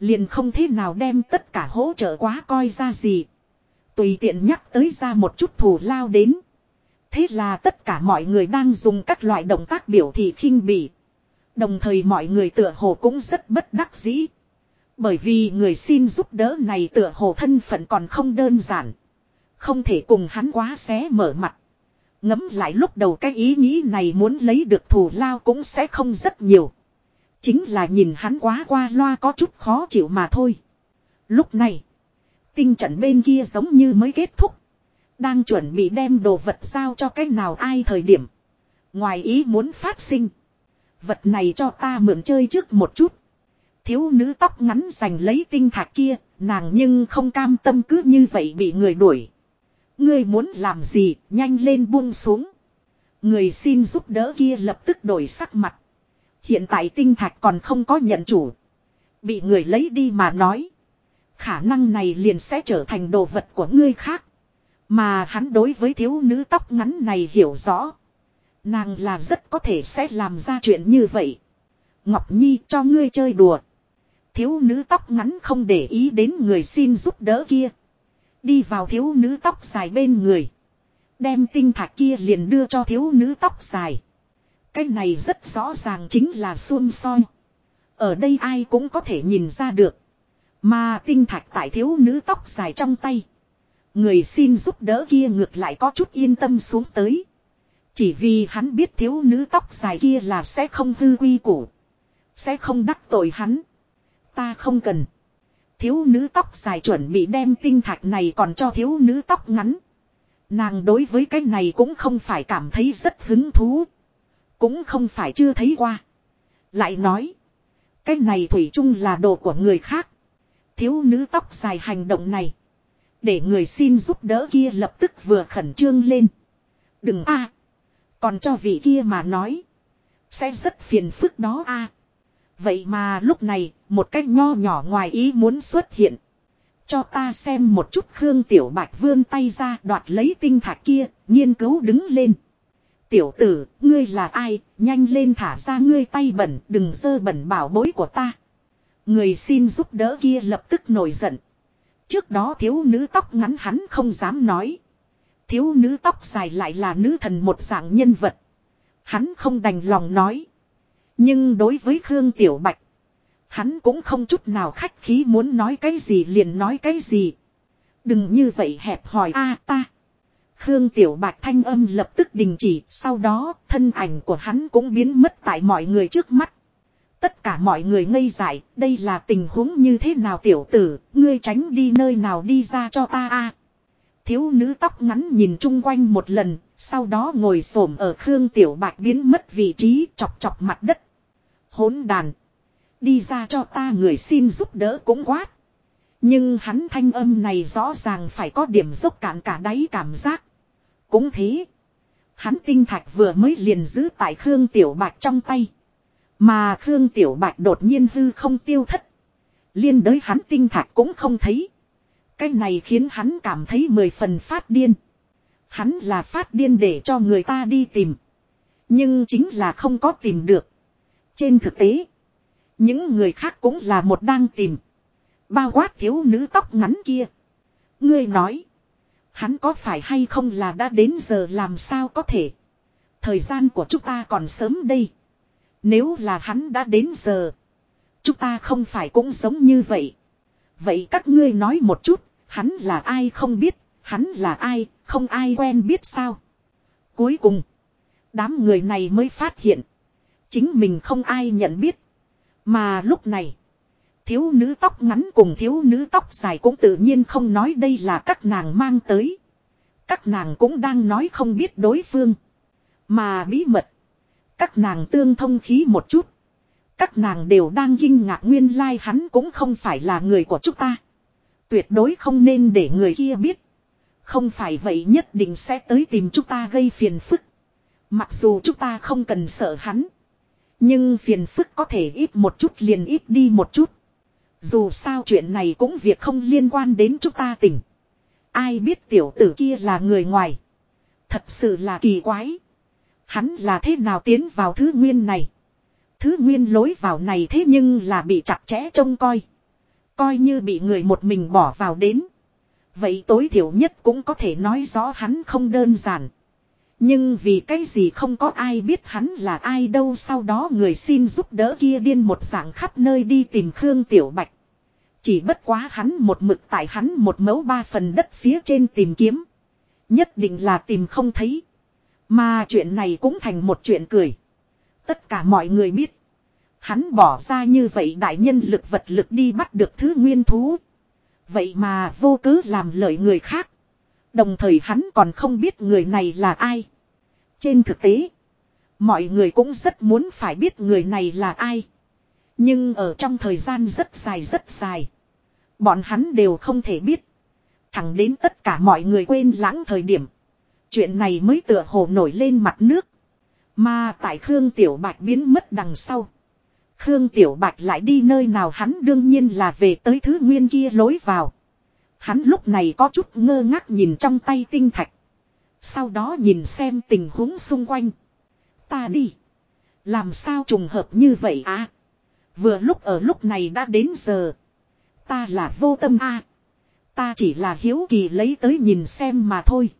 Speaker 1: Liền không thế nào đem tất cả hỗ trợ quá coi ra gì. Tùy tiện nhắc tới ra một chút thù lao đến. Thế là tất cả mọi người đang dùng các loại động tác biểu thị khinh bỉ. Đồng thời mọi người tựa hồ cũng rất bất đắc dĩ. Bởi vì người xin giúp đỡ này tựa hồ thân phận còn không đơn giản. Không thể cùng hắn quá xé mở mặt. Ngấm lại lúc đầu cái ý nghĩ này muốn lấy được thù lao cũng sẽ không rất nhiều. Chính là nhìn hắn quá qua loa có chút khó chịu mà thôi. Lúc này, tinh trận bên kia giống như mới kết thúc. Đang chuẩn bị đem đồ vật giao cho cái nào ai thời điểm. Ngoài ý muốn phát sinh. Vật này cho ta mượn chơi trước một chút. Thiếu nữ tóc ngắn giành lấy tinh thạch kia, nàng nhưng không cam tâm cứ như vậy bị người đuổi. Ngươi muốn làm gì, nhanh lên buông xuống. Người xin giúp đỡ kia lập tức đổi sắc mặt. Hiện tại tinh thạch còn không có nhận chủ. Bị người lấy đi mà nói. Khả năng này liền sẽ trở thành đồ vật của ngươi khác. Mà hắn đối với thiếu nữ tóc ngắn này hiểu rõ. Nàng là rất có thể sẽ làm ra chuyện như vậy. Ngọc Nhi cho ngươi chơi đùa. Thiếu nữ tóc ngắn không để ý đến người xin giúp đỡ kia. Đi vào thiếu nữ tóc dài bên người. Đem tinh thạch kia liền đưa cho thiếu nữ tóc dài. Cái này rất rõ ràng chính là xuân soi. Ở đây ai cũng có thể nhìn ra được. Mà tinh thạch tại thiếu nữ tóc dài trong tay. Người xin giúp đỡ kia ngược lại có chút yên tâm xuống tới. Chỉ vì hắn biết thiếu nữ tóc dài kia là sẽ không hư quy củ. Sẽ không đắc tội hắn. Ta không cần. Thiếu nữ tóc dài chuẩn bị đem tinh thạch này còn cho thiếu nữ tóc ngắn. Nàng đối với cái này cũng không phải cảm thấy rất hứng thú. Cũng không phải chưa thấy qua. Lại nói. Cái này thủy chung là đồ của người khác. Thiếu nữ tóc dài hành động này. Để người xin giúp đỡ kia lập tức vừa khẩn trương lên. Đừng a Còn cho vị kia mà nói. Sẽ rất phiền phức đó a Vậy mà lúc này, một cách nho nhỏ ngoài ý muốn xuất hiện. Cho ta xem một chút Khương Tiểu Bạch vươn tay ra đoạt lấy tinh thạch kia, nghiên cứu đứng lên. Tiểu tử, ngươi là ai, nhanh lên thả ra ngươi tay bẩn, đừng dơ bẩn bảo bối của ta. Người xin giúp đỡ kia lập tức nổi giận. Trước đó thiếu nữ tóc ngắn hắn không dám nói. Thiếu nữ tóc dài lại là nữ thần một dạng nhân vật. Hắn không đành lòng nói. Nhưng đối với Khương Tiểu Bạch. Hắn cũng không chút nào khách khí muốn nói cái gì liền nói cái gì. Đừng như vậy hẹp hỏi a à, ta. Khương Tiểu Bạch thanh âm lập tức đình chỉ, sau đó thân ảnh của hắn cũng biến mất tại mọi người trước mắt. Tất cả mọi người ngây dại, đây là tình huống như thế nào tiểu tử, ngươi tránh đi nơi nào đi ra cho ta a à. Thiếu nữ tóc ngắn nhìn chung quanh một lần, sau đó ngồi xổm ở Khương Tiểu Bạch biến mất vị trí chọc chọc mặt đất. Hỗn đàn. Đi ra cho ta người xin giúp đỡ cũng quát. Nhưng hắn thanh âm này rõ ràng phải có điểm dốc cạn cả đáy cảm giác. Cũng thế. Hắn tinh thạch vừa mới liền giữ tại Khương Tiểu Bạch trong tay. Mà Khương Tiểu Bạch đột nhiên hư không tiêu thất. Liên đới hắn tinh thạch cũng không thấy. Cái này khiến hắn cảm thấy mười phần phát điên. Hắn là phát điên để cho người ta đi tìm. Nhưng chính là không có tìm được. Trên thực tế. Những người khác cũng là một đang tìm. Bao quát thiếu nữ tóc ngắn kia. Ngươi nói. Hắn có phải hay không là đã đến giờ làm sao có thể. Thời gian của chúng ta còn sớm đây. Nếu là hắn đã đến giờ. Chúng ta không phải cũng giống như vậy. Vậy các ngươi nói một chút. Hắn là ai không biết. Hắn là ai, không ai quen biết sao. Cuối cùng. Đám người này mới phát hiện. Chính mình không ai nhận biết. Mà lúc này. Thiếu nữ tóc ngắn cùng thiếu nữ tóc dài cũng tự nhiên không nói đây là các nàng mang tới. Các nàng cũng đang nói không biết đối phương. Mà bí mật. Các nàng tương thông khí một chút. Các nàng đều đang kinh ngạc nguyên lai like hắn cũng không phải là người của chúng ta. Tuyệt đối không nên để người kia biết. Không phải vậy nhất định sẽ tới tìm chúng ta gây phiền phức. Mặc dù chúng ta không cần sợ hắn. Nhưng phiền phức có thể ít một chút liền ít đi một chút. Dù sao chuyện này cũng việc không liên quan đến chúng ta tỉnh. Ai biết tiểu tử kia là người ngoài. Thật sự là kỳ quái. Hắn là thế nào tiến vào thứ nguyên này. Thứ nguyên lối vào này thế nhưng là bị chặt chẽ trông coi. Coi như bị người một mình bỏ vào đến. Vậy tối thiểu nhất cũng có thể nói rõ hắn không đơn giản. Nhưng vì cái gì không có ai biết hắn là ai đâu, sau đó người xin giúp đỡ kia điên một dạng khắp nơi đi tìm Khương Tiểu Bạch. Chỉ bất quá hắn một mực tại hắn một mẫu ba phần đất phía trên tìm kiếm. Nhất định là tìm không thấy. Mà chuyện này cũng thành một chuyện cười. Tất cả mọi người biết. Hắn bỏ ra như vậy đại nhân lực vật lực đi bắt được thứ nguyên thú. Vậy mà vô cứ làm lợi người khác. Đồng thời hắn còn không biết người này là ai. Trên thực tế. Mọi người cũng rất muốn phải biết người này là ai. Nhưng ở trong thời gian rất dài rất dài. Bọn hắn đều không thể biết. Thẳng đến tất cả mọi người quên lãng thời điểm. Chuyện này mới tựa hồ nổi lên mặt nước. Mà tại Khương Tiểu Bạch biến mất đằng sau. Khương Tiểu Bạch lại đi nơi nào hắn đương nhiên là về tới thứ nguyên kia lối vào. Hắn lúc này có chút ngơ ngác nhìn trong tay tinh thạch. Sau đó nhìn xem tình huống xung quanh. Ta đi. Làm sao trùng hợp như vậy à? Vừa lúc ở lúc này đã đến giờ. Ta là vô tâm a Ta chỉ là hiếu kỳ lấy tới nhìn xem mà thôi.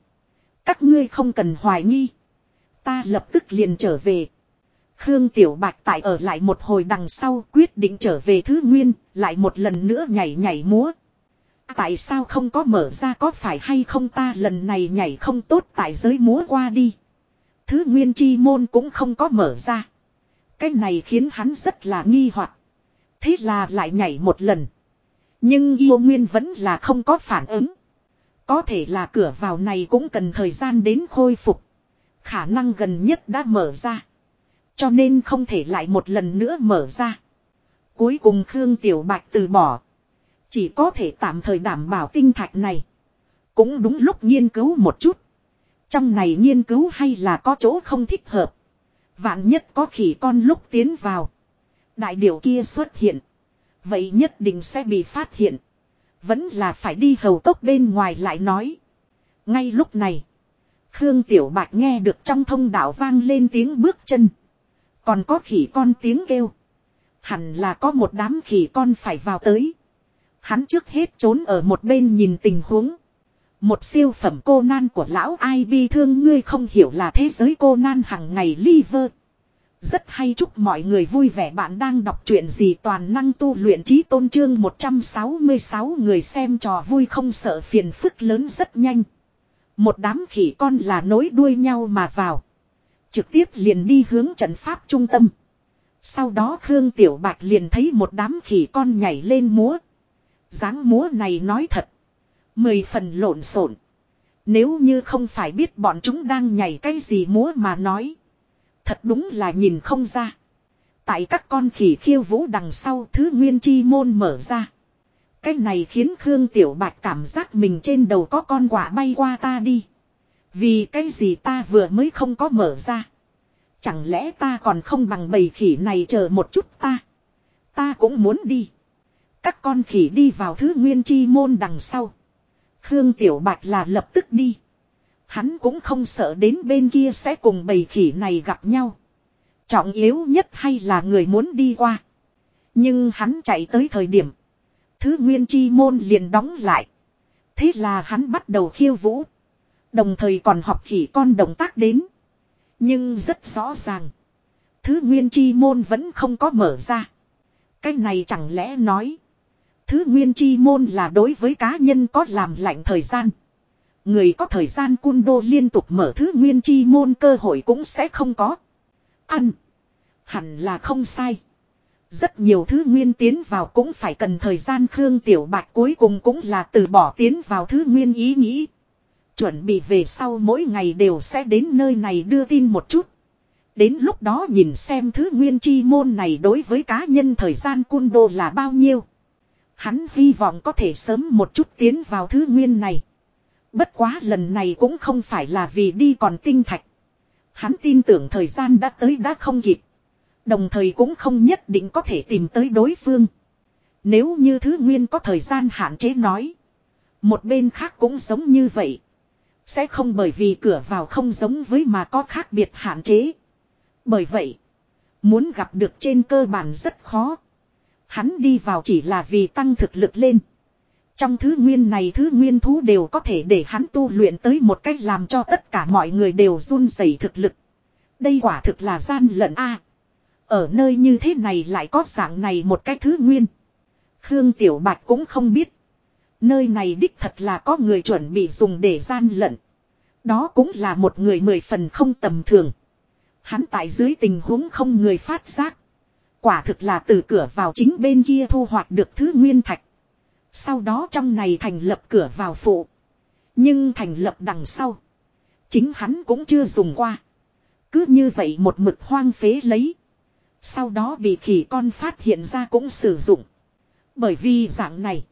Speaker 1: Các ngươi không cần hoài nghi. Ta lập tức liền trở về. Khương Tiểu Bạch tại ở lại một hồi đằng sau quyết định trở về thứ nguyên, lại một lần nữa nhảy nhảy múa. Tại sao không có mở ra, có phải hay không ta lần này nhảy không tốt tại giới múa qua đi. Thứ nguyên chi môn cũng không có mở ra. Cái này khiến hắn rất là nghi hoặc. Thế là lại nhảy một lần. Nhưng yêu nguyên vẫn là không có phản ứng. Có thể là cửa vào này cũng cần thời gian đến khôi phục. Khả năng gần nhất đã mở ra. Cho nên không thể lại một lần nữa mở ra. Cuối cùng Khương Tiểu Bạch từ bỏ. Chỉ có thể tạm thời đảm bảo tinh thạch này. Cũng đúng lúc nghiên cứu một chút. Trong này nghiên cứu hay là có chỗ không thích hợp. Vạn nhất có khỉ con lúc tiến vào. Đại điều kia xuất hiện. Vậy nhất định sẽ bị phát hiện. Vẫn là phải đi hầu tốc bên ngoài lại nói. Ngay lúc này. Khương Tiểu Bạch nghe được trong thông đạo vang lên tiếng bước chân. Còn có khỉ con tiếng kêu. Hẳn là có một đám khỉ con phải vào tới. Hắn trước hết trốn ở một bên nhìn tình huống. Một siêu phẩm cô nan của lão ai bi thương ngươi không hiểu là thế giới cô nan hàng ngày liver. Rất hay chúc mọi người vui vẻ bạn đang đọc truyện gì toàn năng tu luyện trí tôn trương 166 người xem trò vui không sợ phiền phức lớn rất nhanh. Một đám khỉ con là nối đuôi nhau mà vào. Trực tiếp liền đi hướng trận pháp trung tâm. Sau đó Khương Tiểu Bạch liền thấy một đám khỉ con nhảy lên múa dáng múa này nói thật. Mười phần lộn xộn. Nếu như không phải biết bọn chúng đang nhảy cái gì múa mà nói. Thật đúng là nhìn không ra. Tại các con khỉ khiêu vũ đằng sau thứ nguyên chi môn mở ra. Cái này khiến Khương Tiểu Bạch cảm giác mình trên đầu có con quả bay qua ta đi. Vì cái gì ta vừa mới không có mở ra. Chẳng lẽ ta còn không bằng bầy khỉ này chờ một chút ta. Ta cũng muốn đi. Các con khỉ đi vào thứ nguyên chi môn đằng sau. Khương Tiểu Bạch là lập tức đi. Hắn cũng không sợ đến bên kia sẽ cùng bầy khỉ này gặp nhau. Trọng yếu nhất hay là người muốn đi qua. Nhưng hắn chạy tới thời điểm. Thứ nguyên chi môn liền đóng lại. Thế là hắn bắt đầu khiêu vũ. Đồng thời còn học khỉ con động tác đến. Nhưng rất rõ ràng. Thứ nguyên chi môn vẫn không có mở ra. Cái này chẳng lẽ nói. Thứ nguyên chi môn là đối với cá nhân có làm lạnh thời gian. Người có thời gian cun đô liên tục mở thứ nguyên chi môn cơ hội cũng sẽ không có. Ăn. Hẳn là không sai. Rất nhiều thứ nguyên tiến vào cũng phải cần thời gian Khương Tiểu Bạch cuối cùng cũng là từ bỏ tiến vào thứ nguyên ý nghĩ. Chuẩn bị về sau mỗi ngày đều sẽ đến nơi này đưa tin một chút. Đến lúc đó nhìn xem thứ nguyên chi môn này đối với cá nhân thời gian cun đô là bao nhiêu. Hắn hy vọng có thể sớm một chút tiến vào thứ nguyên này. Bất quá lần này cũng không phải là vì đi còn tinh thạch. Hắn tin tưởng thời gian đã tới đã không kịp. Đồng thời cũng không nhất định có thể tìm tới đối phương. Nếu như thứ nguyên có thời gian hạn chế nói. Một bên khác cũng giống như vậy. Sẽ không bởi vì cửa vào không giống với mà có khác biệt hạn chế. Bởi vậy. Muốn gặp được trên cơ bản rất khó. Hắn đi vào chỉ là vì tăng thực lực lên. Trong thứ nguyên này thứ nguyên thú đều có thể để hắn tu luyện tới một cách làm cho tất cả mọi người đều run rẩy thực lực. Đây quả thực là gian lận A. ở nơi như thế này lại có dạng này một cái thứ nguyên. Khương Tiểu Bạch cũng không biết. Nơi này đích thật là có người chuẩn bị dùng để gian lận. Đó cũng là một người mười phần không tầm thường. Hắn tại dưới tình huống không người phát giác. Quả thực là từ cửa vào chính bên kia thu hoạch được thứ nguyên thạch. Sau đó trong này thành lập cửa vào phụ. Nhưng thành lập đằng sau. Chính hắn cũng chưa dùng qua. Cứ như vậy một mực hoang phế lấy. Sau đó bị khỉ con phát hiện ra cũng sử dụng. Bởi vì dạng này.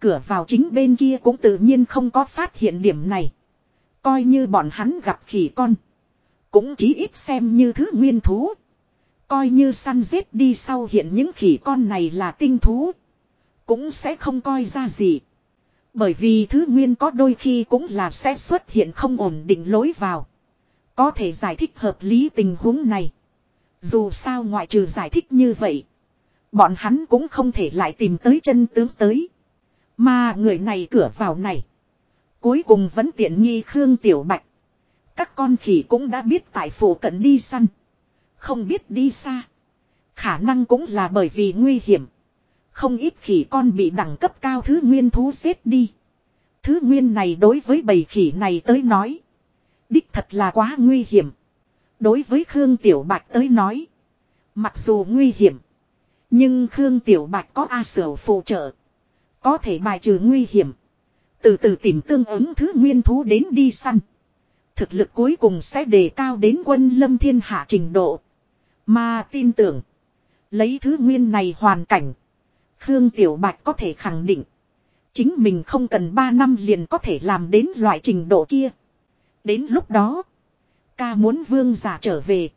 Speaker 1: Cửa vào chính bên kia cũng tự nhiên không có phát hiện điểm này. Coi như bọn hắn gặp khỉ con. Cũng chỉ ít xem như thứ nguyên thú. Coi như săn giết đi sau hiện những khỉ con này là tinh thú. Cũng sẽ không coi ra gì. Bởi vì thứ nguyên có đôi khi cũng là sẽ xuất hiện không ổn định lối vào. Có thể giải thích hợp lý tình huống này. Dù sao ngoại trừ giải thích như vậy. Bọn hắn cũng không thể lại tìm tới chân tướng tới. Mà người này cửa vào này. Cuối cùng vẫn tiện nghi Khương Tiểu Bạch. Các con khỉ cũng đã biết tại phủ cận đi săn. Không biết đi xa. Khả năng cũng là bởi vì nguy hiểm. Không ít khỉ con bị đẳng cấp cao thứ nguyên thú xếp đi. Thứ nguyên này đối với bầy khỉ này tới nói. Đích thật là quá nguy hiểm. Đối với Khương Tiểu Bạch tới nói. Mặc dù nguy hiểm. Nhưng Khương Tiểu Bạch có A Sở phụ trợ. Có thể bài trừ nguy hiểm. Từ từ tìm tương ứng thứ nguyên thú đến đi săn. Thực lực cuối cùng sẽ đề cao đến quân lâm thiên hạ trình độ. Mà tin tưởng. Lấy thứ nguyên này hoàn cảnh. Khương Tiểu Bạch có thể khẳng định. Chính mình không cần 3 năm liền có thể làm đến loại trình độ kia. Đến lúc đó. Ca muốn vương giả trở về.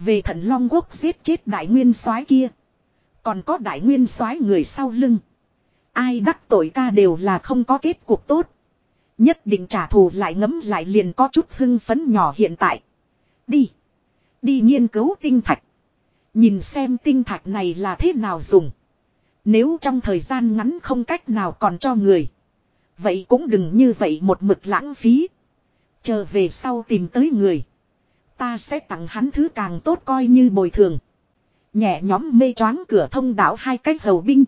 Speaker 1: Về thần long quốc giết chết đại nguyên soái kia. Còn có đại nguyên soái người sau lưng. Ai đắc tội ca đều là không có kết cuộc tốt. Nhất định trả thù lại ngấm lại liền có chút hưng phấn nhỏ hiện tại. Đi. Đi nghiên cứu tinh thạch. Nhìn xem tinh thạch này là thế nào dùng. Nếu trong thời gian ngắn không cách nào còn cho người. Vậy cũng đừng như vậy một mực lãng phí. Chờ về sau tìm tới người. Ta sẽ tặng hắn thứ càng tốt coi như bồi thường. Nhẹ nhóm mê choáng cửa thông đảo hai cách hầu binh.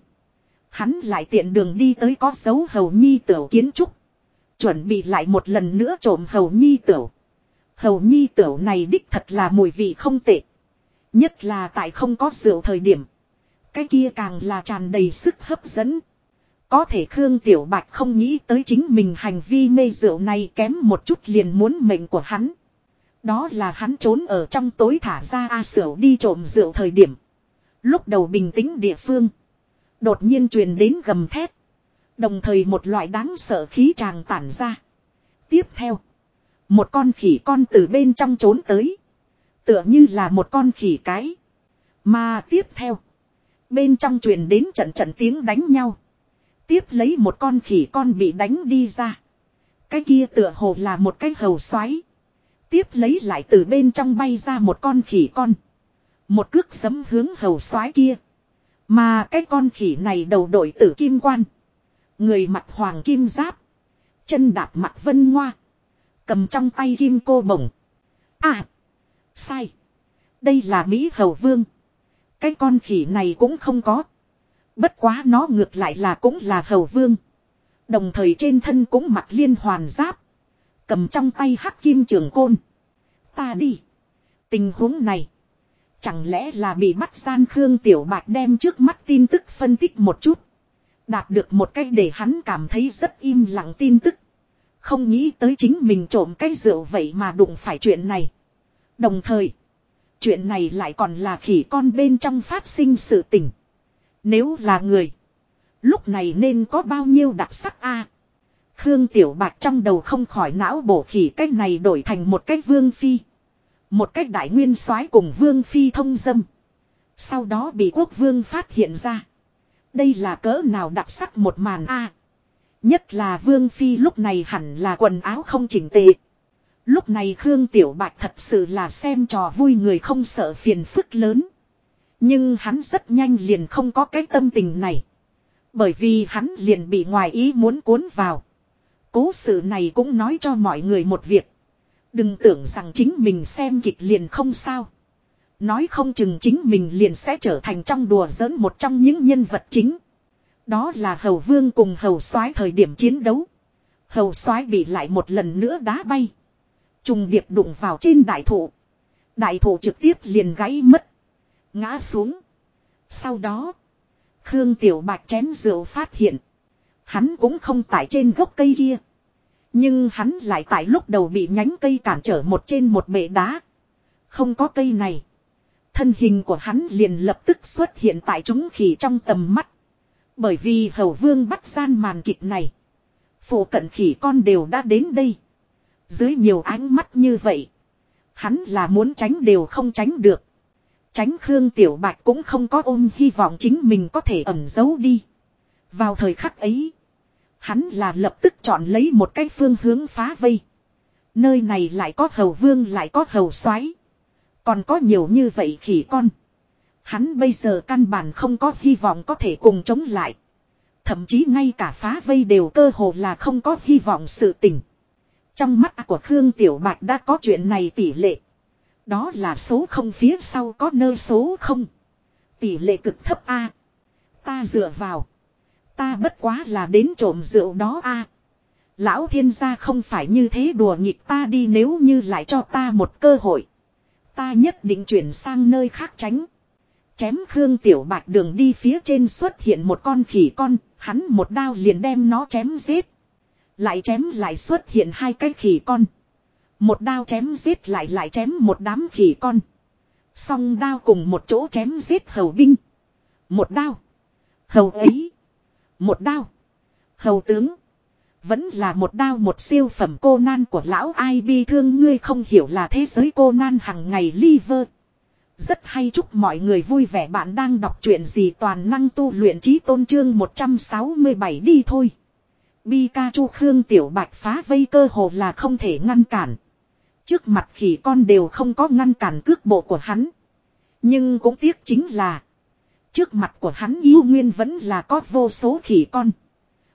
Speaker 1: Hắn lại tiện đường đi tới có dấu hầu nhi tiểu kiến trúc. Chuẩn bị lại một lần nữa trộm hầu nhi tiểu. Hầu nhi tiểu này đích thật là mùi vị không tệ. Nhất là tại không có rượu thời điểm. Cái kia càng là tràn đầy sức hấp dẫn. Có thể Khương Tiểu Bạch không nghĩ tới chính mình hành vi mê rượu này kém một chút liền muốn mệnh của hắn. Đó là hắn trốn ở trong tối thả ra A Sửu đi trộm rượu thời điểm. Lúc đầu bình tĩnh địa phương. Đột nhiên truyền đến gầm thét. Đồng thời một loại đáng sợ khí tràng tản ra. Tiếp theo. Một con khỉ con từ bên trong trốn tới. Tựa như là một con khỉ cái. Mà tiếp theo. Bên trong truyền đến trận trận tiếng đánh nhau. Tiếp lấy một con khỉ con bị đánh đi ra. Cái kia tựa hồ là một cái hầu xoáy. Tiếp lấy lại từ bên trong bay ra một con khỉ con. Một cước sấm hướng hầu xoáy kia. Mà cái con khỉ này đầu đội tử kim quan. Người mặt hoàng kim giáp. Chân đạp mặt vân hoa. Cầm trong tay kim cô bổng. À. Sai. Đây là Mỹ Hầu Vương. Cái con khỉ này cũng không có. Bất quá nó ngược lại là cũng là Hầu Vương. Đồng thời trên thân cũng mặc liên hoàn giáp. Cầm trong tay hắc kim trường côn. Ta đi. Tình huống này. Chẳng lẽ là bị bắt gian Khương Tiểu Bạch đem trước mắt tin tức phân tích một chút. Đạt được một cách để hắn cảm thấy rất im lặng tin tức. Không nghĩ tới chính mình trộm cái rượu vậy mà đụng phải chuyện này. Đồng thời. Chuyện này lại còn là khỉ con bên trong phát sinh sự tình. Nếu là người. Lúc này nên có bao nhiêu đặc sắc a Khương Tiểu Bạch trong đầu không khỏi não bổ khỉ cách này đổi thành một cách vương phi. Một cách đại nguyên soái cùng vương phi thông dâm. Sau đó bị quốc vương phát hiện ra. Đây là cỡ nào đặc sắc một màn a Nhất là vương phi lúc này hẳn là quần áo không chỉnh tề. Lúc này Khương Tiểu Bạch thật sự là xem trò vui người không sợ phiền phức lớn. Nhưng hắn rất nhanh liền không có cái tâm tình này. Bởi vì hắn liền bị ngoài ý muốn cuốn vào. Cố sự này cũng nói cho mọi người một việc. Đừng tưởng rằng chính mình xem kịch liền không sao. Nói không chừng chính mình liền sẽ trở thành trong đùa giỡn một trong những nhân vật chính. Đó là hầu vương cùng hầu soái thời điểm chiến đấu. Hầu soái bị lại một lần nữa đá bay. Trùng điệp đụng vào trên đại thụ. Đại thụ trực tiếp liền gãy mất. Ngã xuống. Sau đó. Khương Tiểu Bạch chén rượu phát hiện. Hắn cũng không tại trên gốc cây kia. Nhưng hắn lại tại lúc đầu bị nhánh cây cản trở một trên một bệ đá. Không có cây này. Thân hình của hắn liền lập tức xuất hiện tại chúng khỉ trong tầm mắt. Bởi vì hầu vương bắt gian màn kịch này. phổ cận khỉ con đều đã đến đây. Dưới nhiều ánh mắt như vậy. Hắn là muốn tránh đều không tránh được. Tránh Khương Tiểu Bạch cũng không có ôm hy vọng chính mình có thể ẩn giấu đi. Vào thời khắc ấy. Hắn là lập tức chọn lấy một cái phương hướng phá vây. Nơi này lại có hầu vương lại có hầu soái Còn có nhiều như vậy khỉ con. Hắn bây giờ căn bản không có hy vọng có thể cùng chống lại. Thậm chí ngay cả phá vây đều cơ hồ là không có hy vọng sự tình. Trong mắt của Khương Tiểu Bạch đã có chuyện này tỷ lệ. Đó là số không phía sau có nơi số không. Tỷ lệ cực thấp A. Ta dựa vào. Ta bất quá là đến trộm rượu đó A. Lão thiên gia không phải như thế đùa nghịch ta đi nếu như lại cho ta một cơ hội. Ta nhất định chuyển sang nơi khác tránh. Chém Khương Tiểu Bạch đường đi phía trên xuất hiện một con khỉ con, hắn một đao liền đem nó chém giết. Lại chém lại xuất hiện hai cái khỉ con. Một đao chém giết lại lại chém một đám khỉ con. Song đao cùng một chỗ chém giết hầu binh. Một đao. Hầu ấy. Một đao. Hầu tướng. Vẫn là một đao một siêu phẩm cô nan của lão ai bi thương ngươi không hiểu là thế giới cô nan hằng ngày liver. Rất hay chúc mọi người vui vẻ bạn đang đọc truyện gì toàn năng tu luyện trí tôn trương 167 đi thôi. Pikachu Khương Tiểu Bạch phá vây cơ hồ là không thể ngăn cản. Trước mặt khỉ con đều không có ngăn cản cước bộ của hắn. Nhưng cũng tiếc chính là. Trước mặt của hắn yêu nguyên vẫn là có vô số khỉ con.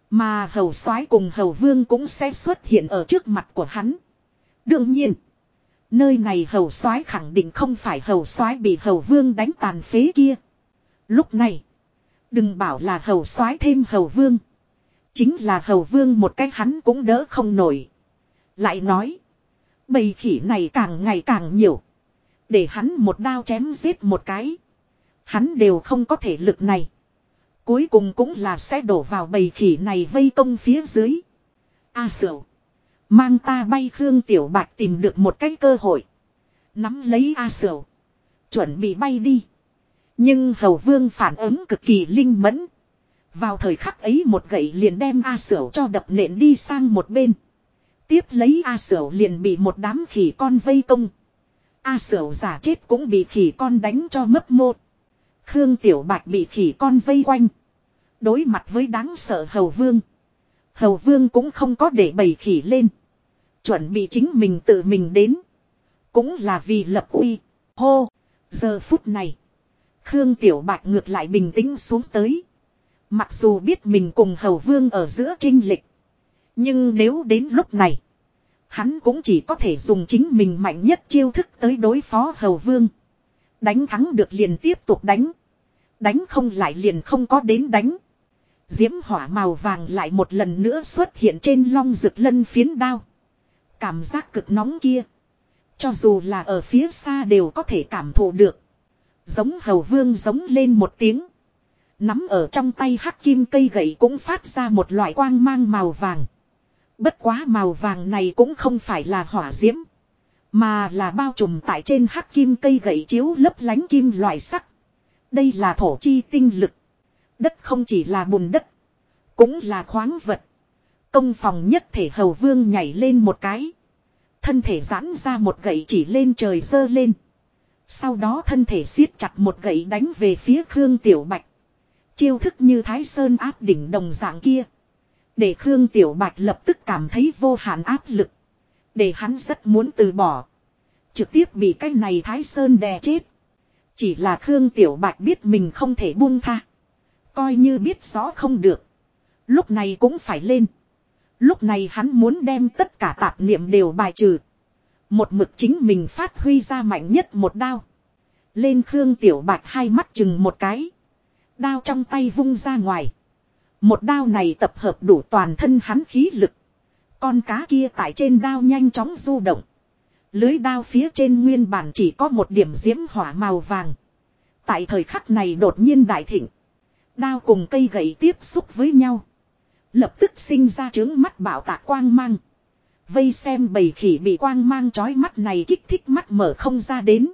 Speaker 1: Mà hầu soái cùng hầu vương cũng sẽ xuất hiện ở trước mặt của hắn. Đương nhiên. Nơi này hầu soái khẳng định không phải hầu soái bị hầu vương đánh tàn phế kia. Lúc này. Đừng bảo là hầu soái thêm hầu vương. Chính là hầu vương một cái hắn cũng đỡ không nổi. Lại nói. Bầy khỉ này càng ngày càng nhiều. Để hắn một đao chém giết một cái. Hắn đều không có thể lực này. Cuối cùng cũng là sẽ đổ vào bầy khỉ này vây công phía dưới. A à. Mang ta bay Khương Tiểu Bạch tìm được một cái cơ hội. Nắm lấy A sửu. Chuẩn bị bay đi. Nhưng Hầu Vương phản ứng cực kỳ linh mẫn. Vào thời khắc ấy một gậy liền đem A sửu cho đập nện đi sang một bên. Tiếp lấy A Sửu liền bị một đám khỉ con vây công. A Sửu giả chết cũng bị khỉ con đánh cho mất mô. Khương Tiểu Bạch bị khỉ con vây quanh. Đối mặt với đáng sợ Hầu Vương. Hầu Vương cũng không có để bầy khỉ lên. Chuẩn bị chính mình tự mình đến. Cũng là vì lập uy. Hô. Giờ phút này. Khương Tiểu Bạch ngược lại bình tĩnh xuống tới. Mặc dù biết mình cùng Hầu Vương ở giữa trinh lịch. Nhưng nếu đến lúc này. Hắn cũng chỉ có thể dùng chính mình mạnh nhất chiêu thức tới đối phó hầu vương. Đánh thắng được liền tiếp tục đánh. Đánh không lại liền không có đến đánh. Diễm hỏa màu vàng lại một lần nữa xuất hiện trên long rực lân phiến đao. Cảm giác cực nóng kia. Cho dù là ở phía xa đều có thể cảm thụ được. Giống hầu vương giống lên một tiếng. Nắm ở trong tay hắc kim cây gậy cũng phát ra một loại quang mang màu vàng. Bất quá màu vàng này cũng không phải là hỏa diễm. Mà là bao trùm tại trên hắc kim cây gậy chiếu lấp lánh kim loại sắc. Đây là thổ chi tinh lực. Đất không chỉ là bùn đất. Cũng là khoáng vật. Công phòng nhất thể hầu vương nhảy lên một cái. Thân thể giãn ra một gậy chỉ lên trời dơ lên. Sau đó thân thể siết chặt một gậy đánh về phía Khương Tiểu Bạch. Chiêu thức như Thái Sơn áp đỉnh đồng dạng kia. Để Khương Tiểu Bạch lập tức cảm thấy vô hạn áp lực. Để hắn rất muốn từ bỏ. Trực tiếp bị cái này Thái Sơn đè chết. Chỉ là Khương Tiểu Bạch biết mình không thể buông tha. Coi như biết rõ không được. Lúc này cũng phải lên. Lúc này hắn muốn đem tất cả tạp niệm đều bài trừ. Một mực chính mình phát huy ra mạnh nhất một đao. Lên Khương Tiểu Bạch hai mắt chừng một cái. Đao trong tay vung ra ngoài. Một đao này tập hợp đủ toàn thân hắn khí lực. Con cá kia tại trên đao nhanh chóng du động. Lưới đao phía trên nguyên bản chỉ có một điểm diễm hỏa màu vàng. Tại thời khắc này đột nhiên đại thịnh. Đao cùng cây gậy tiếp xúc với nhau. Lập tức sinh ra trướng mắt bảo tạc quang mang. Vây xem bầy khỉ bị quang mang chói mắt này kích thích mắt mở không ra đến.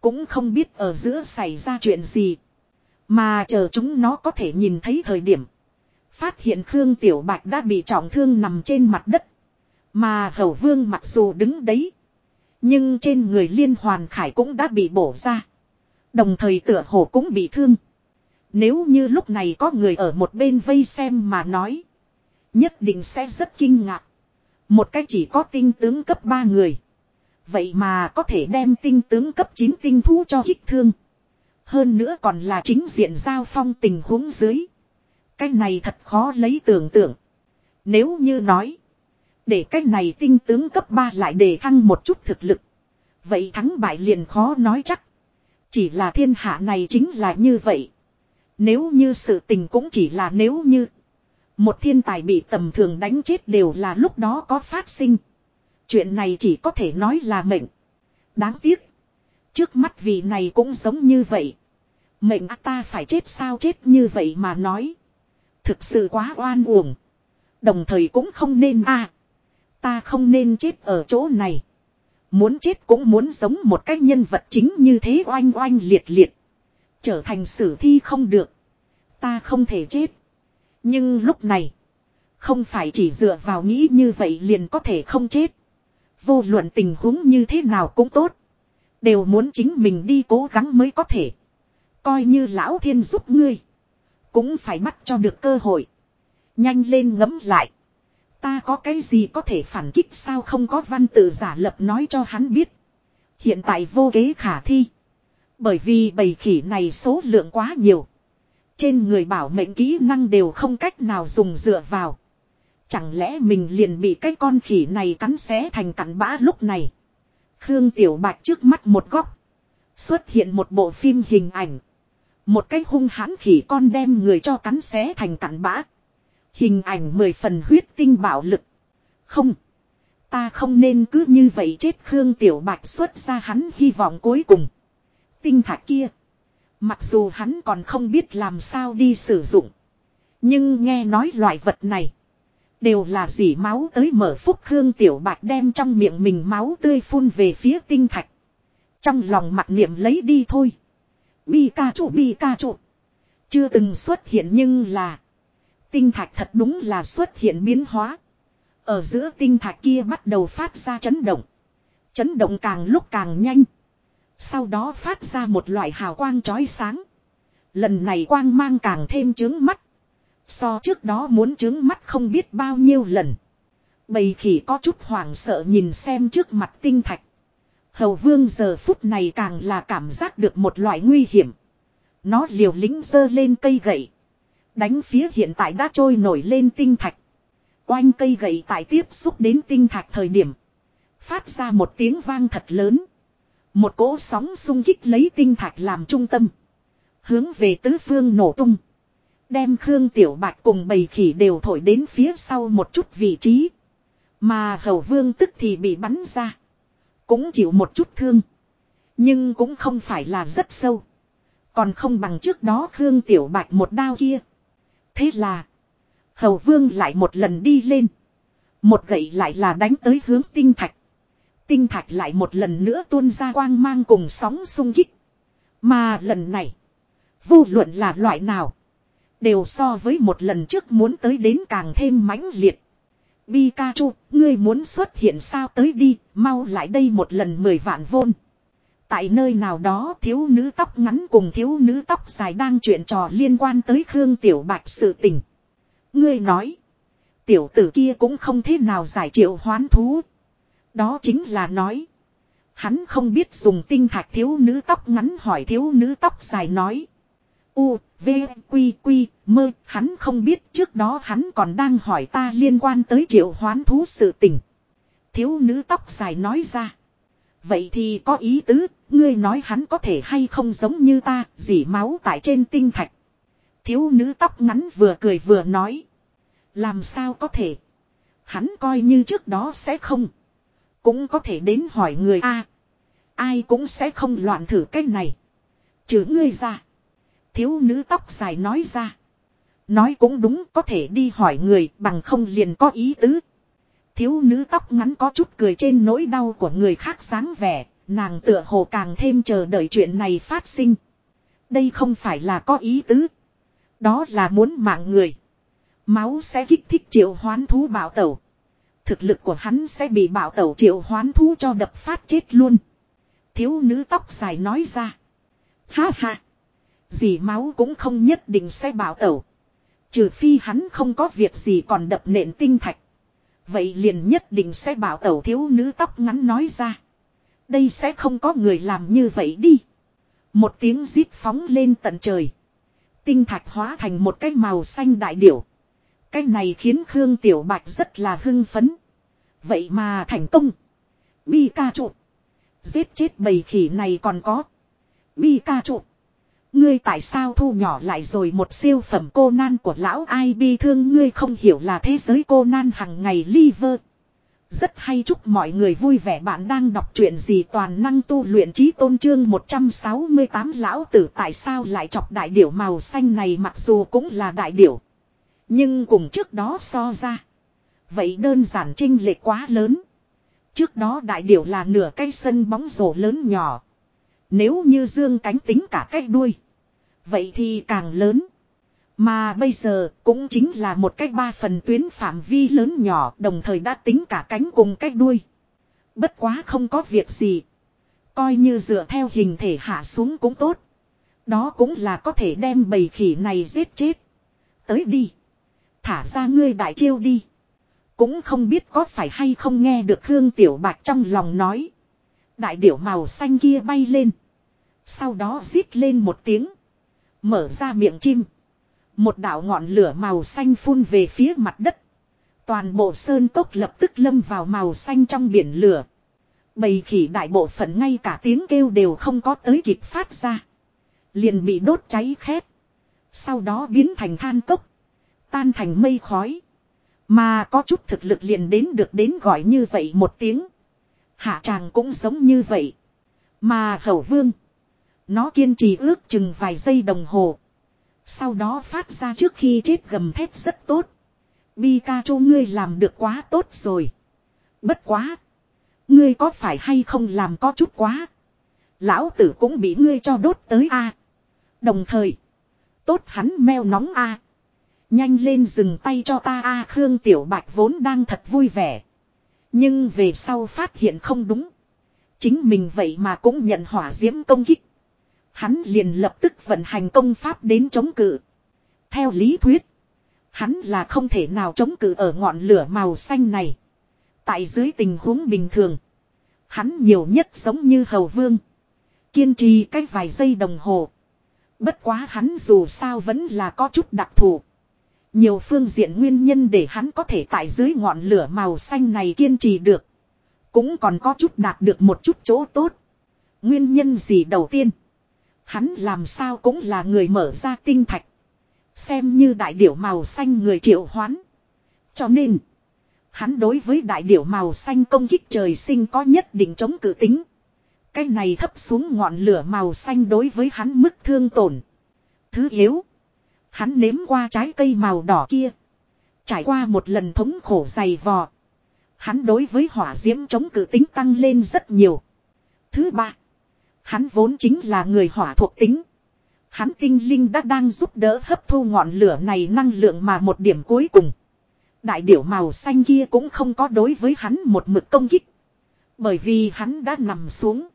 Speaker 1: Cũng không biết ở giữa xảy ra chuyện gì. Mà chờ chúng nó có thể nhìn thấy thời điểm. Phát hiện Khương Tiểu Bạch đã bị trọng thương nằm trên mặt đất. Mà Hầu Vương mặc dù đứng đấy. Nhưng trên người liên hoàn khải cũng đã bị bổ ra. Đồng thời tựa hồ cũng bị thương. Nếu như lúc này có người ở một bên vây xem mà nói. Nhất định sẽ rất kinh ngạc. Một cách chỉ có tinh tướng cấp 3 người. Vậy mà có thể đem tinh tướng cấp 9 tinh thú cho kích thương. Hơn nữa còn là chính diện giao phong tình huống dưới. Cái này thật khó lấy tưởng tượng. Nếu như nói. Để cái này tinh tướng cấp 3 lại đề thăng một chút thực lực. Vậy thắng bại liền khó nói chắc. Chỉ là thiên hạ này chính là như vậy. Nếu như sự tình cũng chỉ là nếu như. Một thiên tài bị tầm thường đánh chết đều là lúc đó có phát sinh. Chuyện này chỉ có thể nói là mệnh. Đáng tiếc. Trước mắt vị này cũng giống như vậy. Mệnh ta phải chết sao chết như vậy mà nói. Thực sự quá oan uổng. Đồng thời cũng không nên a Ta không nên chết ở chỗ này. Muốn chết cũng muốn giống một cái nhân vật chính như thế oanh oanh liệt liệt. Trở thành sử thi không được. Ta không thể chết. Nhưng lúc này. Không phải chỉ dựa vào nghĩ như vậy liền có thể không chết. Vô luận tình huống như thế nào cũng tốt. Đều muốn chính mình đi cố gắng mới có thể. Coi như lão thiên giúp ngươi. Cũng phải bắt cho được cơ hội. Nhanh lên ngấm lại. Ta có cái gì có thể phản kích sao không có văn tự giả lập nói cho hắn biết. Hiện tại vô kế khả thi. Bởi vì bầy khỉ này số lượng quá nhiều. Trên người bảo mệnh kỹ năng đều không cách nào dùng dựa vào. Chẳng lẽ mình liền bị cái con khỉ này cắn xé thành cắn bã lúc này. Khương Tiểu Bạch trước mắt một góc. Xuất hiện một bộ phim hình ảnh. Một cái hung hãn khỉ con đem người cho cắn xé thành cắn bã. Hình ảnh mười phần huyết tinh bạo lực. Không. Ta không nên cứ như vậy chết Khương Tiểu Bạch xuất ra hắn hy vọng cuối cùng. Tinh thạch kia. Mặc dù hắn còn không biết làm sao đi sử dụng. Nhưng nghe nói loại vật này. Đều là dỉ máu tới mở phúc Khương Tiểu Bạch đem trong miệng mình máu tươi phun về phía tinh thạch. Trong lòng mặt niệm lấy đi thôi. Bi ca trụ bi ca trụ. Chưa từng xuất hiện nhưng là. Tinh thạch thật đúng là xuất hiện biến hóa. Ở giữa tinh thạch kia bắt đầu phát ra chấn động. Chấn động càng lúc càng nhanh. Sau đó phát ra một loại hào quang chói sáng. Lần này quang mang càng thêm trướng mắt. So trước đó muốn trướng mắt không biết bao nhiêu lần. Bầy khỉ có chút hoảng sợ nhìn xem trước mặt tinh thạch. Hầu vương giờ phút này càng là cảm giác được một loại nguy hiểm. Nó liều lính dơ lên cây gậy. Đánh phía hiện tại đã trôi nổi lên tinh thạch. Oanh cây gậy tại tiếp xúc đến tinh thạch thời điểm. Phát ra một tiếng vang thật lớn. Một cỗ sóng xung kích lấy tinh thạch làm trung tâm. Hướng về tứ phương nổ tung. Đem Khương Tiểu Bạch cùng bầy khỉ đều thổi đến phía sau một chút vị trí. Mà hầu vương tức thì bị bắn ra. Cũng chịu một chút thương. Nhưng cũng không phải là rất sâu. Còn không bằng trước đó Khương Tiểu Bạch một đao kia. Thế là. Hầu vương lại một lần đi lên. Một gậy lại là đánh tới hướng tinh thạch. Tinh thạch lại một lần nữa tuôn ra quang mang cùng sóng sung kích. Mà lần này. Vô luận là loại nào. Đều so với một lần trước muốn tới đến càng thêm mãnh liệt. Pikachu, ngươi muốn xuất hiện sao tới đi, mau lại đây một lần mười vạn vôn. Tại nơi nào đó thiếu nữ tóc ngắn cùng thiếu nữ tóc dài đang chuyện trò liên quan tới Khương Tiểu Bạch sự tình. Ngươi nói, tiểu tử kia cũng không thế nào giải triệu hoán thú. Đó chính là nói, hắn không biết dùng tinh thạch thiếu nữ tóc ngắn hỏi thiếu nữ tóc dài nói. U, V, Quy, Quy, mơ, hắn không biết trước đó hắn còn đang hỏi ta liên quan tới triệu hoán thú sự tình. Thiếu nữ tóc dài nói ra. Vậy thì có ý tứ, ngươi nói hắn có thể hay không giống như ta, dỉ máu tại trên tinh thạch. Thiếu nữ tóc ngắn vừa cười vừa nói. Làm sao có thể. Hắn coi như trước đó sẽ không. Cũng có thể đến hỏi người a Ai cũng sẽ không loạn thử cái này. Trừ ngươi ra. Thiếu nữ tóc dài nói ra. Nói cũng đúng, có thể đi hỏi người, bằng không liền có ý tứ. Thiếu nữ tóc ngắn có chút cười trên nỗi đau của người khác sáng vẻ. Nàng tựa hồ càng thêm chờ đợi chuyện này phát sinh. Đây không phải là có ý tứ. Đó là muốn mạng người. Máu sẽ kích thích triệu hoán thú bảo tẩu. Thực lực của hắn sẽ bị bảo tẩu triệu hoán thú cho đập phát chết luôn. Thiếu nữ tóc dài nói ra. Ha ha. Dì máu cũng không nhất định sẽ bảo tẩu. Trừ phi hắn không có việc gì còn đập nện tinh thạch. Vậy liền nhất định sẽ bảo tẩu thiếu nữ tóc ngắn nói ra. Đây sẽ không có người làm như vậy đi. Một tiếng rít phóng lên tận trời. Tinh thạch hóa thành một cái màu xanh đại điểu. Cái này khiến Khương Tiểu Bạch rất là hưng phấn. Vậy mà thành công. Bi ca trụ. Giết chết bầy khỉ này còn có. Bi ca trụ. Ngươi tại sao thu nhỏ lại rồi một siêu phẩm cô nan của lão ai bi thương ngươi không hiểu là thế giới cô nan hằng ngày liver. Rất hay chúc mọi người vui vẻ bạn đang đọc truyện gì toàn năng tu luyện trí tôn trương 168 lão tử tại sao lại chọc đại điểu màu xanh này mặc dù cũng là đại điểu. Nhưng cùng trước đó so ra. Vậy đơn giản trinh lệ quá lớn. Trước đó đại điểu là nửa cây sân bóng rổ lớn nhỏ. Nếu như dương cánh tính cả cái đuôi. Vậy thì càng lớn. Mà bây giờ cũng chính là một cách ba phần tuyến phạm vi lớn nhỏ, đồng thời đã tính cả cánh cùng cách đuôi. Bất quá không có việc gì. Coi như dựa theo hình thể hạ xuống cũng tốt. Đó cũng là có thể đem bầy khỉ này giết chết. Tới đi. Thả ra ngươi đại chiêu đi. Cũng không biết có phải hay không nghe được Khương Tiểu Bạch trong lòng nói. Đại điểu màu xanh kia bay lên. Sau đó rít lên một tiếng. Mở ra miệng chim. Một đạo ngọn lửa màu xanh phun về phía mặt đất. Toàn bộ sơn cốc lập tức lâm vào màu xanh trong biển lửa. Bầy khỉ đại bộ phận ngay cả tiếng kêu đều không có tới kịp phát ra. Liền bị đốt cháy khét. Sau đó biến thành than cốc. Tan thành mây khói. Mà có chút thực lực liền đến được đến gọi như vậy một tiếng. Hạ tràng cũng giống như vậy. Mà hậu vương. Nó kiên trì ước chừng vài giây đồng hồ. Sau đó phát ra trước khi chết gầm thét rất tốt. Pikachu ngươi làm được quá tốt rồi. Bất quá. Ngươi có phải hay không làm có chút quá. Lão tử cũng bị ngươi cho đốt tới a. Đồng thời. Tốt hắn meo nóng a. Nhanh lên dừng tay cho ta a Khương Tiểu Bạch vốn đang thật vui vẻ. Nhưng về sau phát hiện không đúng. Chính mình vậy mà cũng nhận hỏa diễm công kích. Hắn liền lập tức vận hành công pháp đến chống cự. Theo lý thuyết. Hắn là không thể nào chống cự ở ngọn lửa màu xanh này. Tại dưới tình huống bình thường. Hắn nhiều nhất giống như hầu vương. Kiên trì cách vài giây đồng hồ. Bất quá hắn dù sao vẫn là có chút đặc thù. Nhiều phương diện nguyên nhân để hắn có thể tại dưới ngọn lửa màu xanh này kiên trì được. Cũng còn có chút đạt được một chút chỗ tốt. Nguyên nhân gì đầu tiên? Hắn làm sao cũng là người mở ra tinh thạch. Xem như đại điểu màu xanh người triệu hoán. Cho nên, hắn đối với đại điểu màu xanh công kích trời sinh có nhất định chống cự tính. Cái này thấp xuống ngọn lửa màu xanh đối với hắn mức thương tổn. Thứ yếu, hắn nếm qua trái cây màu đỏ kia. Trải qua một lần thống khổ dày vò. Hắn đối với hỏa diễm chống cự tính tăng lên rất nhiều. Thứ ba, Hắn vốn chính là người hỏa thuộc tính. Hắn tinh linh đã đang giúp đỡ hấp thu ngọn lửa này năng lượng mà một điểm cuối cùng. Đại điểu màu xanh kia cũng không có đối với hắn một mực công kích. Bởi vì hắn đã nằm xuống.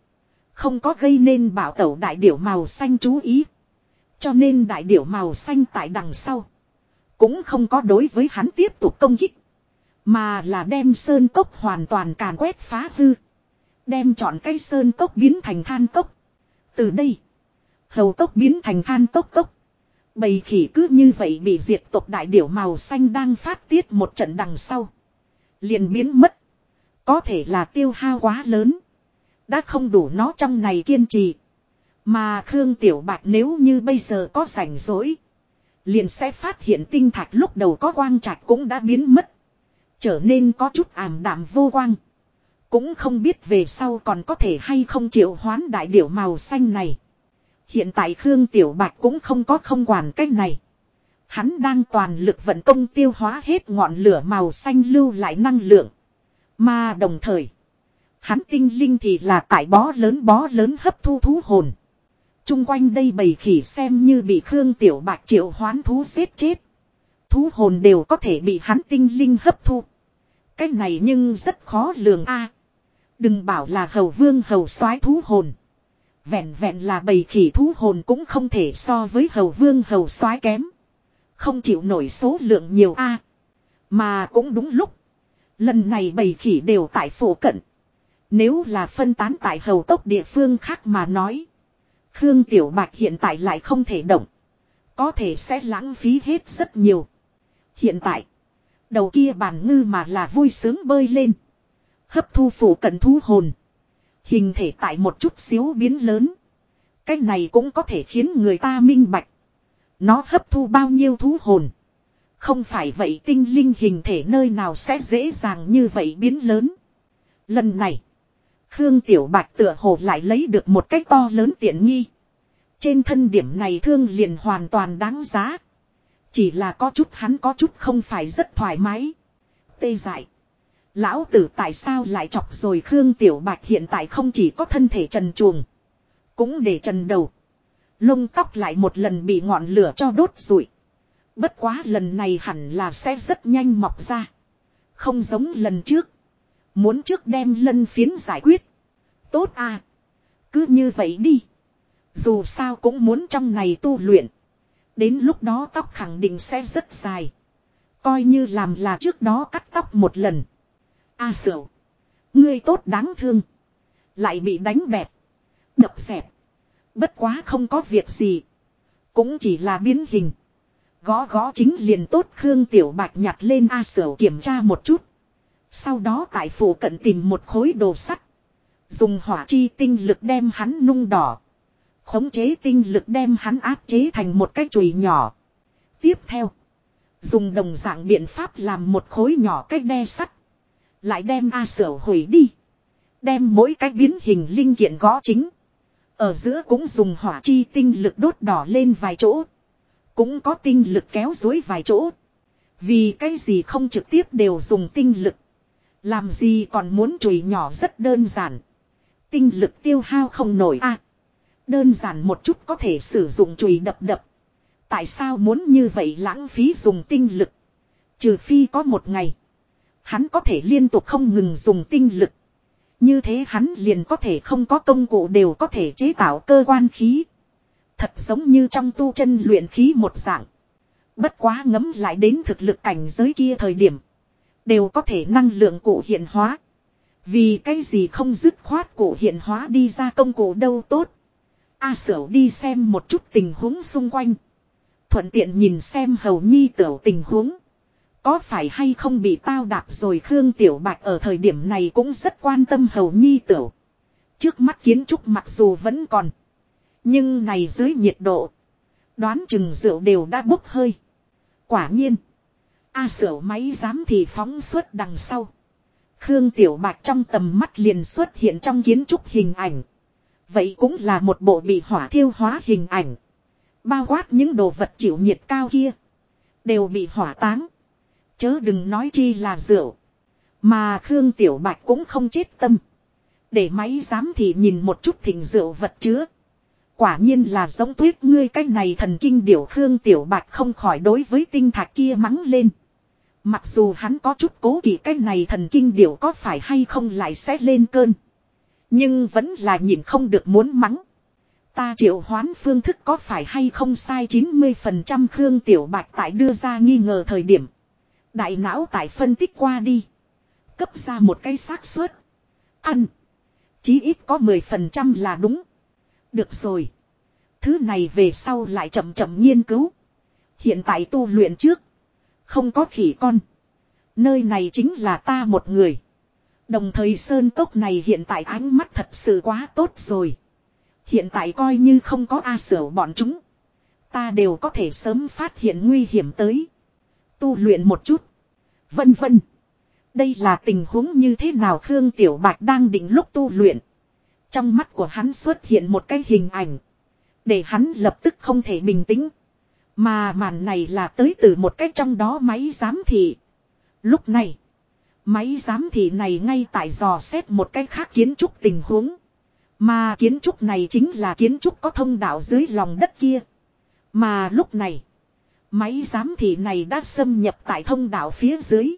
Speaker 1: Không có gây nên bảo tẩu đại điểu màu xanh chú ý. Cho nên đại điểu màu xanh tại đằng sau. Cũng không có đối với hắn tiếp tục công kích. Mà là đem sơn cốc hoàn toàn càn quét phá hư. Đem chọn cây sơn cốc biến thành than cốc. Từ đây. Hầu cốc biến thành than cốc cốc. Bầy khỉ cứ như vậy bị diệt tộc đại điểu màu xanh đang phát tiết một trận đằng sau. Liền biến mất. Có thể là tiêu hao quá lớn. Đã không đủ nó trong này kiên trì. Mà Khương Tiểu Bạch nếu như bây giờ có rảnh rỗi. Liền sẽ phát hiện tinh thạch lúc đầu có quang trạch cũng đã biến mất. Trở nên có chút ảm đạm vô quang. Cũng không biết về sau còn có thể hay không triệu hoán đại điểu màu xanh này. Hiện tại Khương Tiểu Bạch cũng không có không quản cách này. Hắn đang toàn lực vận công tiêu hóa hết ngọn lửa màu xanh lưu lại năng lượng. Mà đồng thời, hắn tinh linh thì là tại bó lớn bó lớn hấp thu thú hồn. Trung quanh đây bầy khỉ xem như bị Khương Tiểu Bạch triệu hoán thú giết chết. Thú hồn đều có thể bị hắn tinh linh hấp thu. Cái này nhưng rất khó lường a. đừng bảo là hầu vương hầu soái thú hồn. Vẹn vẹn là bầy khỉ thú hồn cũng không thể so với hầu vương hầu soái kém. Không chịu nổi số lượng nhiều a. mà cũng đúng lúc. Lần này bầy khỉ đều tại phổ cận. Nếu là phân tán tại hầu tốc địa phương khác mà nói. Khương Tiểu Bạch hiện tại lại không thể động. Có thể sẽ lãng phí hết rất nhiều. Hiện tại. Đầu kia bàn ngư mà là vui sướng bơi lên. Hấp thu phủ cận thú hồn. Hình thể tại một chút xíu biến lớn. Cái này cũng có thể khiến người ta minh bạch. Nó hấp thu bao nhiêu thú hồn. Không phải vậy tinh linh hình thể nơi nào sẽ dễ dàng như vậy biến lớn. Lần này. Khương Tiểu Bạch tựa hồ lại lấy được một cách to lớn tiện nghi. Trên thân điểm này thương liền hoàn toàn đáng giá. Chỉ là có chút hắn có chút không phải rất thoải mái. Tê dại. Lão tử tại sao lại chọc rồi Khương Tiểu Bạch hiện tại không chỉ có thân thể trần chuồng. Cũng để trần đầu. Lông tóc lại một lần bị ngọn lửa cho đốt rụi. Bất quá lần này hẳn là sẽ rất nhanh mọc ra. Không giống lần trước. Muốn trước đem lân phiến giải quyết. Tốt à. Cứ như vậy đi. Dù sao cũng muốn trong này tu luyện. Đến lúc đó tóc khẳng định sẽ rất dài. Coi như làm là trước đó cắt tóc một lần. A à, sửu. Ngươi tốt đáng thương. Lại bị đánh bẹp. Đập dẹp. Bất quá không có việc gì. Cũng chỉ là biến hình. Gõ gõ chính liền tốt Khương Tiểu Bạch nhặt lên A Sở kiểm tra một chút. Sau đó tại phủ cận tìm một khối đồ sắt. Dùng hỏa chi tinh lực đem hắn nung đỏ. Khống chế tinh lực đem hắn áp chế thành một cái chùy nhỏ. Tiếp theo. Dùng đồng dạng biện pháp làm một khối nhỏ cách đe sắt. Lại đem A Sở hủy đi. Đem mỗi cái biến hình linh kiện gõ chính. Ở giữa cũng dùng hỏa chi tinh lực đốt đỏ lên vài chỗ. Cũng có tinh lực kéo dối vài chỗ. Vì cái gì không trực tiếp đều dùng tinh lực. Làm gì còn muốn chùi nhỏ rất đơn giản. Tinh lực tiêu hao không nổi a à, Đơn giản một chút có thể sử dụng chùi đập đập. Tại sao muốn như vậy lãng phí dùng tinh lực. Trừ phi có một ngày. Hắn có thể liên tục không ngừng dùng tinh lực. Như thế hắn liền có thể không có công cụ đều có thể chế tạo cơ quan khí. Thật giống như trong tu chân luyện khí một dạng. Bất quá ngấm lại đến thực lực cảnh giới kia thời điểm. Đều có thể năng lượng cụ hiện hóa. Vì cái gì không dứt khoát cụ hiện hóa đi ra công cụ đâu tốt. A à, sở đi xem một chút tình huống xung quanh. Thuận tiện nhìn xem hầu nhi tiểu tình huống. Có phải hay không bị tao đạp rồi Khương Tiểu Bạch ở thời điểm này cũng rất quan tâm hầu nhi tiểu. Trước mắt kiến trúc mặc dù vẫn còn. Nhưng này dưới nhiệt độ. Đoán chừng rượu đều đã bốc hơi. Quả nhiên. A sửa máy giám thì phóng suốt đằng sau. Khương Tiểu Bạch trong tầm mắt liền xuất hiện trong kiến trúc hình ảnh. Vậy cũng là một bộ bị hỏa thiêu hóa hình ảnh. Bao quát những đồ vật chịu nhiệt cao kia. Đều bị hỏa táng. Chớ đừng nói chi là rượu. Mà Khương Tiểu Bạch cũng không chết tâm. Để máy giám thì nhìn một chút thỉnh rượu vật chứa. Quả nhiên là giống tuyết ngươi cách này thần kinh điểu Khương Tiểu Bạch không khỏi đối với tinh thạch kia mắng lên. Mặc dù hắn có chút cố kỳ cách này thần kinh điểu có phải hay không lại sẽ lên cơn. Nhưng vẫn là nhìn không được muốn mắng. Ta triệu hoán phương thức có phải hay không sai 90% Khương Tiểu Bạch tại đưa ra nghi ngờ thời điểm. Đại não tại phân tích qua đi. Cấp ra một cái xác suất. Ăn. Chí ít có 10% là đúng. Được rồi. Thứ này về sau lại chậm chậm nghiên cứu. Hiện tại tu luyện trước. Không có khỉ con. Nơi này chính là ta một người. Đồng thời sơn cốc này hiện tại ánh mắt thật sự quá tốt rồi. Hiện tại coi như không có A sở bọn chúng. Ta đều có thể sớm phát hiện nguy hiểm tới. Tu luyện một chút. Vân vân. Đây là tình huống như thế nào Khương Tiểu Bạch đang định lúc tu luyện. Trong mắt của hắn xuất hiện một cái hình ảnh. Để hắn lập tức không thể bình tĩnh. Mà màn này là tới từ một cách trong đó máy giám thị. Lúc này. Máy giám thị này ngay tại dò xét một cách khác kiến trúc tình huống. Mà kiến trúc này chính là kiến trúc có thông đạo dưới lòng đất kia. Mà lúc này. Máy giám thị này đã xâm nhập tại thông đạo phía dưới.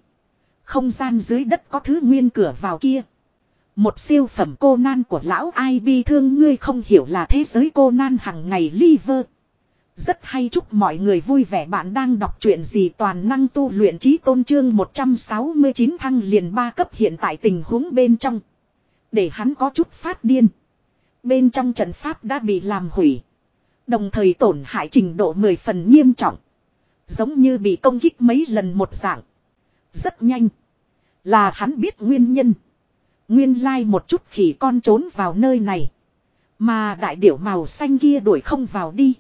Speaker 1: Không gian dưới đất có thứ nguyên cửa vào kia. Một siêu phẩm cô nan của lão ai bi thương, ngươi không hiểu là thế giới cô nan hằng ngày liver. Rất hay chúc mọi người vui vẻ bạn đang đọc truyện gì toàn năng tu luyện trí tôn trương 169 thăng liền ba cấp hiện tại tình huống bên trong. Để hắn có chút phát điên. Bên trong trận pháp đã bị làm hủy. Đồng thời tổn hại trình độ 10 phần nghiêm trọng. Giống như bị công kích mấy lần một dạng. Rất nhanh. Là hắn biết nguyên nhân. Nguyên lai một chút khỉ con trốn vào nơi này. Mà đại điểu màu xanh kia đuổi không vào đi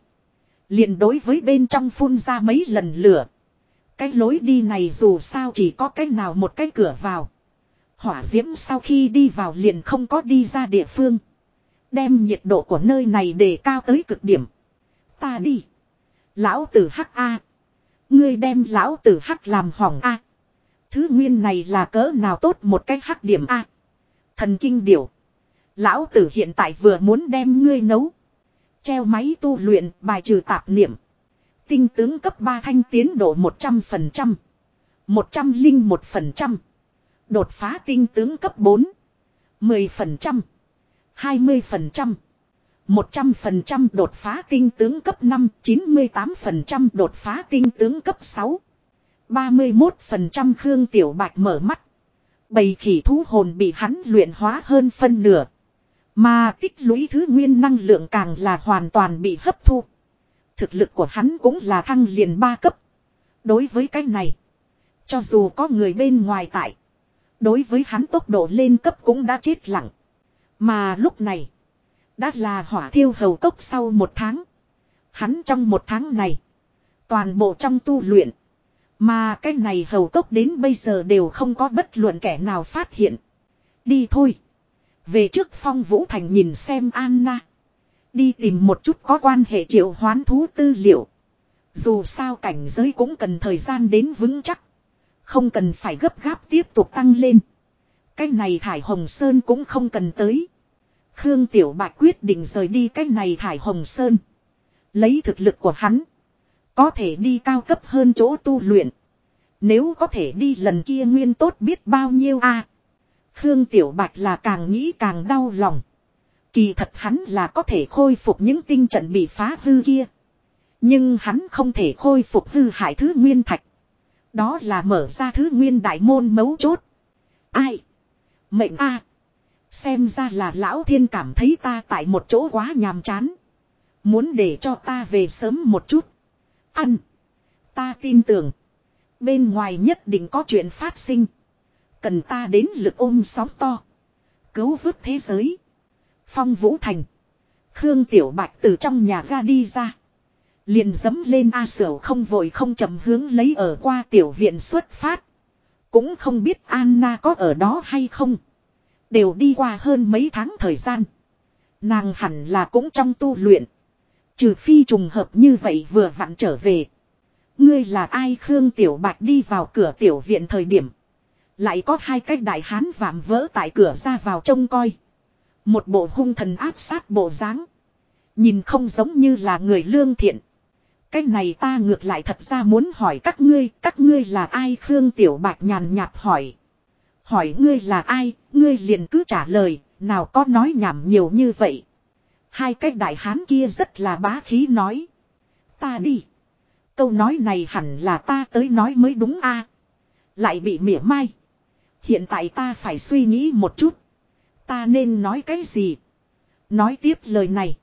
Speaker 1: liền đối với bên trong phun ra mấy lần lửa. Cái lối đi này dù sao chỉ có cách nào một cái cửa vào. Hỏa diễm sau khi đi vào liền không có đi ra địa phương. Đem nhiệt độ của nơi này để cao tới cực điểm. Ta đi. Lão tử hắc A. Ngươi đem lão tử hắc làm hỏng A. Thứ nguyên này là cỡ nào tốt một cái hắc điểm A. Thần kinh điểu. Lão tử hiện tại vừa muốn đem ngươi nấu. Treo máy tu luyện bài trừ tạp niệm. Tinh tướng cấp 3 thanh tiến độ 100%. 101%. Đột phá tinh tướng cấp 4. 10%. 20%. 100% đột phá tinh tướng cấp 5, 98% đột phá tinh tướng cấp 6. 31% Khương Tiểu Bạch mở mắt. Bầy khỉ thú hồn bị hắn luyện hóa hơn phân nửa. Mà tích lũy thứ nguyên năng lượng càng là hoàn toàn bị hấp thu. Thực lực của hắn cũng là thăng liền ba cấp. Đối với cái này. Cho dù có người bên ngoài tại. Đối với hắn tốc độ lên cấp cũng đã chết lặng. Mà lúc này. Đã là hỏa thiêu hầu cốc sau một tháng. Hắn trong một tháng này. Toàn bộ trong tu luyện. Mà cái này hầu cốc đến bây giờ đều không có bất luận kẻ nào phát hiện. Đi thôi. Về trước phong vũ thành nhìn xem Anna. Đi tìm một chút có quan hệ triệu hoán thú tư liệu. Dù sao cảnh giới cũng cần thời gian đến vững chắc. Không cần phải gấp gáp tiếp tục tăng lên. Cái này Thải Hồng Sơn cũng không cần tới. Khương Tiểu Bạch quyết định rời đi cái này Thải Hồng Sơn. Lấy thực lực của hắn. Có thể đi cao cấp hơn chỗ tu luyện. Nếu có thể đi lần kia nguyên tốt biết bao nhiêu a Khương Tiểu Bạch là càng nghĩ càng đau lòng. Kỳ thật hắn là có thể khôi phục những tinh trận bị phá hư kia. Nhưng hắn không thể khôi phục hư hại thứ nguyên thạch. Đó là mở ra thứ nguyên đại môn mấu chốt. Ai? Mệnh A. Xem ra là lão thiên cảm thấy ta tại một chỗ quá nhàm chán. Muốn để cho ta về sớm một chút. Ăn. Ta tin tưởng. Bên ngoài nhất định có chuyện phát sinh. Cần ta đến lực ôm sóng to. Cứu vớt thế giới. Phong Vũ Thành. Khương Tiểu Bạch từ trong nhà ga đi ra. Liền dấm lên A Sở không vội không chậm hướng lấy ở qua tiểu viện xuất phát. Cũng không biết Anna có ở đó hay không. Đều đi qua hơn mấy tháng thời gian. Nàng hẳn là cũng trong tu luyện. Trừ phi trùng hợp như vậy vừa vặn trở về. Ngươi là ai Khương Tiểu Bạch đi vào cửa tiểu viện thời điểm. Lại có hai cái đại hán vạm vỡ tại cửa ra vào trông coi. Một bộ hung thần áp sát bộ dáng Nhìn không giống như là người lương thiện. Cái này ta ngược lại thật ra muốn hỏi các ngươi, các ngươi là ai Khương Tiểu Bạch nhàn nhạt hỏi. Hỏi ngươi là ai, ngươi liền cứ trả lời, nào có nói nhảm nhiều như vậy. Hai cái đại hán kia rất là bá khí nói. Ta đi. Câu nói này hẳn là ta tới nói mới đúng a Lại bị mỉa mai. Hiện tại ta phải suy nghĩ một chút. Ta nên nói cái gì? Nói tiếp lời này.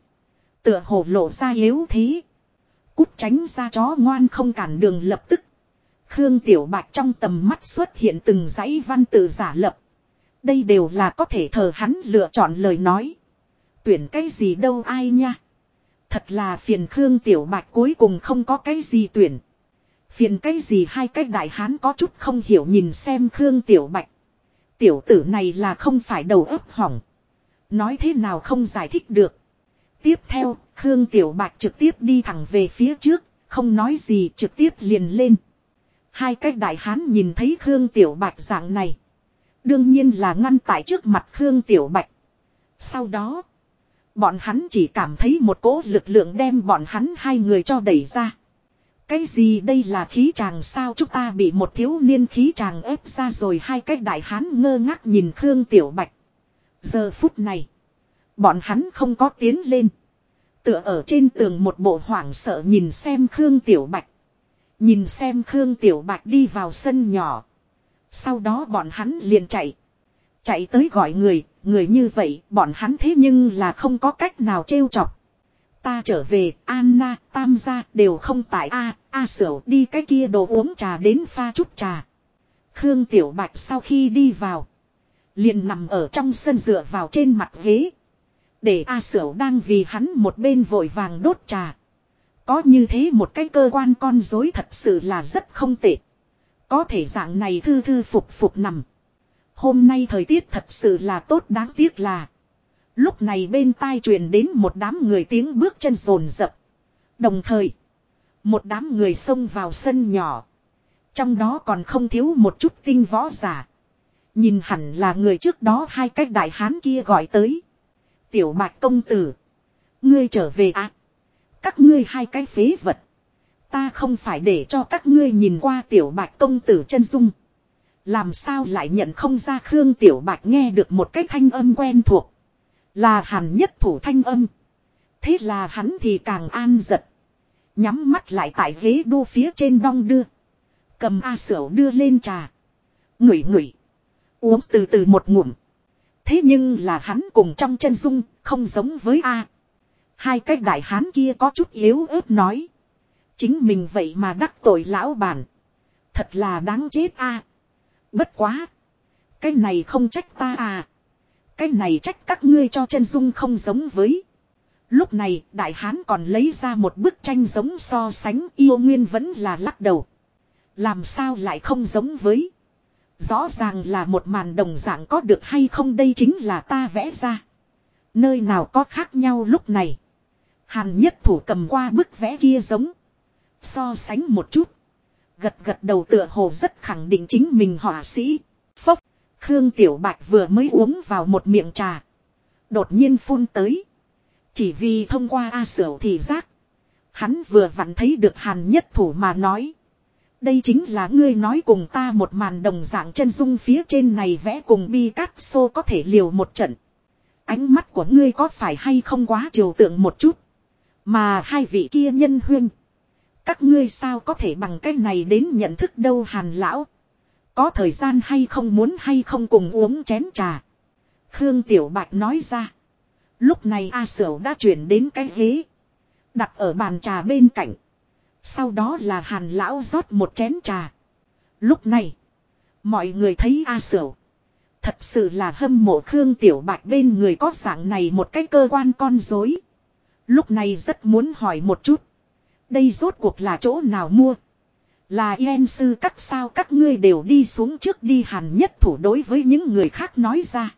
Speaker 1: Tựa hồ lộ ra yếu thế. Cút tránh ra chó ngoan không cản đường lập tức. Khương Tiểu Bạch trong tầm mắt xuất hiện từng dãy văn tự giả lập. Đây đều là có thể thờ hắn lựa chọn lời nói. Tuyển cái gì đâu ai nha. Thật là phiền Khương Tiểu Bạch cuối cùng không có cái gì tuyển. Phiền cái gì hai cái đại hán có chút không hiểu nhìn xem Khương Tiểu Bạch. Tiểu tử này là không phải đầu ấp hỏng. Nói thế nào không giải thích được. Tiếp theo, Khương Tiểu Bạch trực tiếp đi thẳng về phía trước, không nói gì trực tiếp liền lên. Hai cái đại hán nhìn thấy Khương Tiểu Bạch dạng này. Đương nhiên là ngăn tại trước mặt Khương Tiểu Bạch. Sau đó, bọn hắn chỉ cảm thấy một cỗ lực lượng đem bọn hắn hai người cho đẩy ra. Cái gì đây là khí chàng sao chúng ta bị một thiếu niên khí chàng ép ra rồi hai cái đại hán ngơ ngác nhìn Khương Tiểu Bạch. Giờ phút này, bọn hắn không có tiến lên. Tựa ở trên tường một bộ hoảng sợ nhìn xem Khương Tiểu Bạch. Nhìn xem Khương Tiểu Bạch đi vào sân nhỏ. Sau đó bọn hắn liền chạy. Chạy tới gọi người, người như vậy bọn hắn thế nhưng là không có cách nào trêu chọc. Ta trở về, Anna, Tam gia đều không tại A, A sửu đi cái kia đồ uống trà đến pha chút trà. Khương Tiểu Bạch sau khi đi vào. Liền nằm ở trong sân dựa vào trên mặt ghế. Để A sửu đang vì hắn một bên vội vàng đốt trà. Có như thế một cái cơ quan con dối thật sự là rất không tệ. Có thể dạng này thư thư phục phục nằm. Hôm nay thời tiết thật sự là tốt đáng tiếc là. Lúc này bên tai truyền đến một đám người tiếng bước chân rồn rập. Đồng thời, một đám người xông vào sân nhỏ. Trong đó còn không thiếu một chút tinh võ giả. Nhìn hẳn là người trước đó hai cách đại hán kia gọi tới. Tiểu bạch công tử. Ngươi trở về à? Các ngươi hai cái phế vật. Ta không phải để cho các ngươi nhìn qua tiểu bạch công tử chân dung. Làm sao lại nhận không ra Khương Tiểu Bạch nghe được một cái thanh âm quen thuộc. Là hàn nhất thủ thanh âm. Thế là hắn thì càng an giật. Nhắm mắt lại tại ghế đu phía trên đong đưa. Cầm A Sửu đưa lên trà. Ngửi ngửi. Uống từ từ một ngụm. Thế nhưng là hắn cùng trong chân dung, không giống với A. Hai cái đại hán kia có chút yếu ớt nói. Chính mình vậy mà đắc tội lão bản. Thật là đáng chết A. Bất quá. Cái này không trách ta à. Cái này trách các ngươi cho chân dung không giống với. Lúc này, đại hán còn lấy ra một bức tranh giống so sánh, yêu nguyên vẫn là lắc đầu. Làm sao lại không giống với. Rõ ràng là một màn đồng dạng có được hay không đây chính là ta vẽ ra. Nơi nào có khác nhau lúc này. Hàn nhất thủ cầm qua bức vẽ kia giống. So sánh một chút. Gật gật đầu tựa hồ rất khẳng định chính mình họa sĩ. Phốc. Khương Tiểu Bạch vừa mới uống vào một miệng trà. Đột nhiên phun tới. Chỉ vì thông qua A Sửu thì giác. Hắn vừa vặn thấy được hàn nhất thủ mà nói. Đây chính là ngươi nói cùng ta một màn đồng dạng chân dung phía trên này vẽ cùng bi cát xô có thể liều một trận. Ánh mắt của ngươi có phải hay không quá trừu tượng một chút. Mà hai vị kia nhân huyên. Các ngươi sao có thể bằng cách này đến nhận thức đâu hàn lão. Có thời gian hay không muốn hay không cùng uống chén trà. Khương Tiểu Bạch nói ra. Lúc này A Sửu đã chuyển đến cái ghế. Đặt ở bàn trà bên cạnh. Sau đó là hàn lão rót một chén trà. Lúc này. Mọi người thấy A Sửu. Thật sự là hâm mộ Khương Tiểu Bạch bên người có dạng này một cái cơ quan con dối. Lúc này rất muốn hỏi một chút. Đây rốt cuộc là chỗ nào mua? Là yên sư các sao các ngươi đều đi xuống trước đi hàn nhất thủ đối với những người khác nói ra.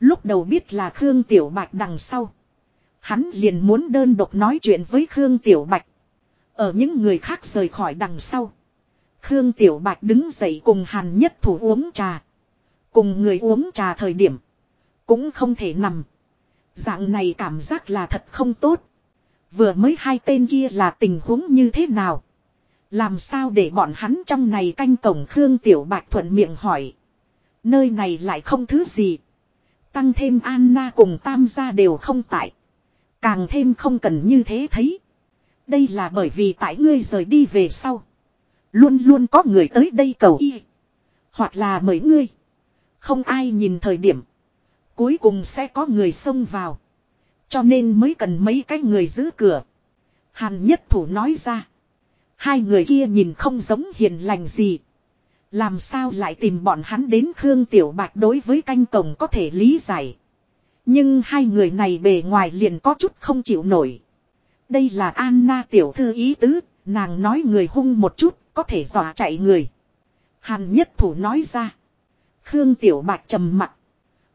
Speaker 1: Lúc đầu biết là Khương Tiểu Bạch đằng sau. Hắn liền muốn đơn độc nói chuyện với Khương Tiểu Bạch. Ở những người khác rời khỏi đằng sau. Khương Tiểu Bạch đứng dậy cùng hàn nhất thủ uống trà. Cùng người uống trà thời điểm. Cũng không thể nằm. Dạng này cảm giác là thật không tốt. Vừa mới hai tên kia là tình huống như thế nào? Làm sao để bọn hắn trong này canh cổng Khương Tiểu Bạch thuận miệng hỏi. Nơi này lại không thứ gì. Tăng thêm Anna cùng Tam gia đều không tại. Càng thêm không cần như thế thấy. Đây là bởi vì tại ngươi rời đi về sau. Luôn luôn có người tới đây cầu y. Hoặc là mời ngươi. Không ai nhìn thời điểm. Cuối cùng sẽ có người xông vào. Cho nên mới cần mấy cái người giữ cửa. Hàn nhất thủ nói ra. Hai người kia nhìn không giống hiền lành gì. Làm sao lại tìm bọn hắn đến Khương Tiểu Bạch đối với canh cổng có thể lý giải. Nhưng hai người này bề ngoài liền có chút không chịu nổi. Đây là Anna tiểu thư ý tứ, nàng nói người hung một chút, có thể dọa chạy người. Hàn nhất thủ nói ra. Khương Tiểu Bạch trầm mặt.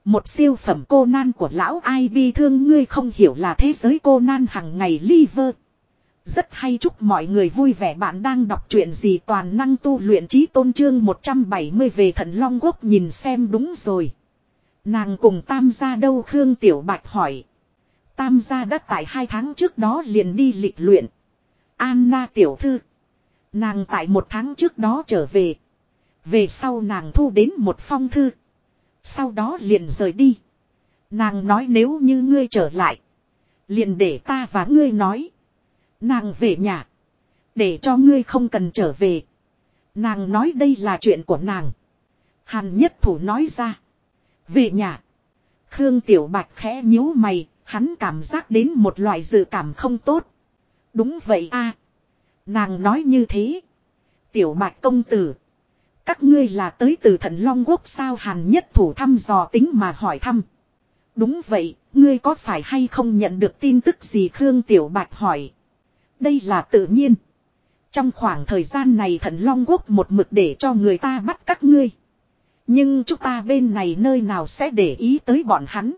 Speaker 1: Một siêu phẩm cô nan của lão ai bi thương ngươi không hiểu là thế giới cô nan hằng ngày liver. Rất hay chúc mọi người vui vẻ bạn đang đọc chuyện gì toàn năng tu luyện trí tôn trương 170 về thần long quốc nhìn xem đúng rồi. Nàng cùng tam gia đâu Khương Tiểu Bạch hỏi. Tam gia đã tại hai tháng trước đó liền đi lịch luyện. Anna Tiểu Thư. Nàng tại một tháng trước đó trở về. Về sau nàng thu đến một phong thư. Sau đó liền rời đi. Nàng nói nếu như ngươi trở lại. Liền để ta và ngươi nói. Nàng về nhà. Để cho ngươi không cần trở về. Nàng nói đây là chuyện của nàng. Hàn nhất thủ nói ra. Về nhà. Khương Tiểu Bạch khẽ nhíu mày. Hắn cảm giác đến một loại dự cảm không tốt. Đúng vậy a Nàng nói như thế. Tiểu Bạch công tử. Các ngươi là tới từ thần Long Quốc sao hàn nhất thủ thăm dò tính mà hỏi thăm. Đúng vậy, ngươi có phải hay không nhận được tin tức gì Khương Tiểu Bạch hỏi. Đây là tự nhiên. Trong khoảng thời gian này thần Long Quốc một mực để cho người ta bắt các ngươi. Nhưng chúng ta bên này nơi nào sẽ để ý tới bọn hắn.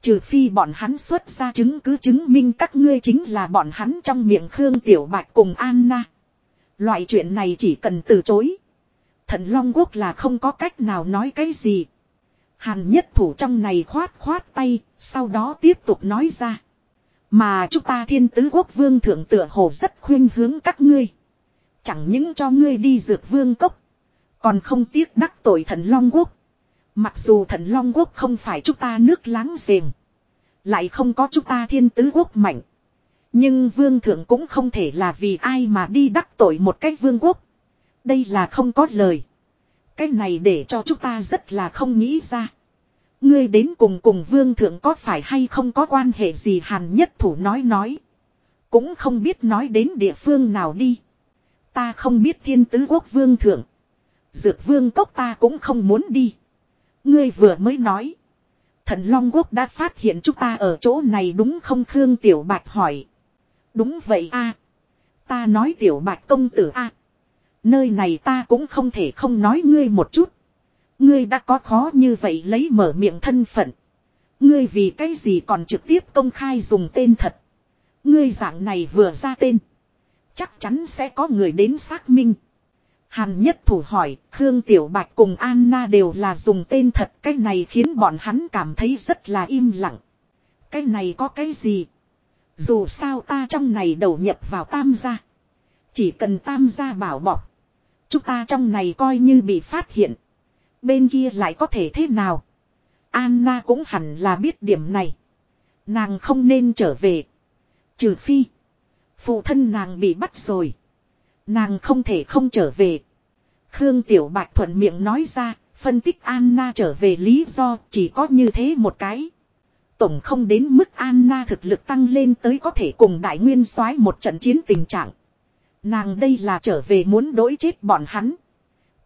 Speaker 1: Trừ phi bọn hắn xuất ra chứng cứ chứng minh các ngươi chính là bọn hắn trong miệng Khương Tiểu Bạch cùng Anna. Loại chuyện này chỉ cần từ chối. Thần Long Quốc là không có cách nào nói cái gì. Hàn nhất thủ trong này khoát khoát tay, sau đó tiếp tục nói ra. Mà chúng ta thiên tứ quốc vương thượng tựa hồ rất khuyên hướng các ngươi. Chẳng những cho ngươi đi dược vương cốc. Còn không tiếc đắc tội thần Long Quốc. Mặc dù thần Long Quốc không phải chúng ta nước láng giềng. Lại không có chúng ta thiên tứ quốc mạnh. Nhưng vương thượng cũng không thể là vì ai mà đi đắc tội một cách vương quốc. Đây là không có lời. Cái này để cho chúng ta rất là không nghĩ ra. Ngươi đến cùng cùng vương thượng có phải hay không có quan hệ gì hàn nhất thủ nói nói. Cũng không biết nói đến địa phương nào đi. Ta không biết thiên tứ quốc vương thượng. Dược vương cốc ta cũng không muốn đi. Ngươi vừa mới nói. Thần Long Quốc đã phát hiện chúng ta ở chỗ này đúng không Khương Tiểu Bạch hỏi. Đúng vậy a Ta nói Tiểu Bạch công tử a Nơi này ta cũng không thể không nói ngươi một chút. Ngươi đã có khó như vậy lấy mở miệng thân phận. Ngươi vì cái gì còn trực tiếp công khai dùng tên thật. Ngươi dạng này vừa ra tên. Chắc chắn sẽ có người đến xác minh. Hàn nhất thủ hỏi, Khương Tiểu Bạch cùng Anna đều là dùng tên thật. Cái này khiến bọn hắn cảm thấy rất là im lặng. Cái này có cái gì? Dù sao ta trong này đầu nhập vào tam gia. Chỉ cần tam gia bảo bọc. Chúng ta trong này coi như bị phát hiện. Bên kia lại có thể thế nào? Anna cũng hẳn là biết điểm này. Nàng không nên trở về. Trừ phi. Phụ thân nàng bị bắt rồi. Nàng không thể không trở về. Khương Tiểu Bạch thuận miệng nói ra, phân tích Anna trở về lý do chỉ có như thế một cái. Tổng không đến mức Anna thực lực tăng lên tới có thể cùng đại nguyên soái một trận chiến tình trạng. Nàng đây là trở về muốn đối chết bọn hắn.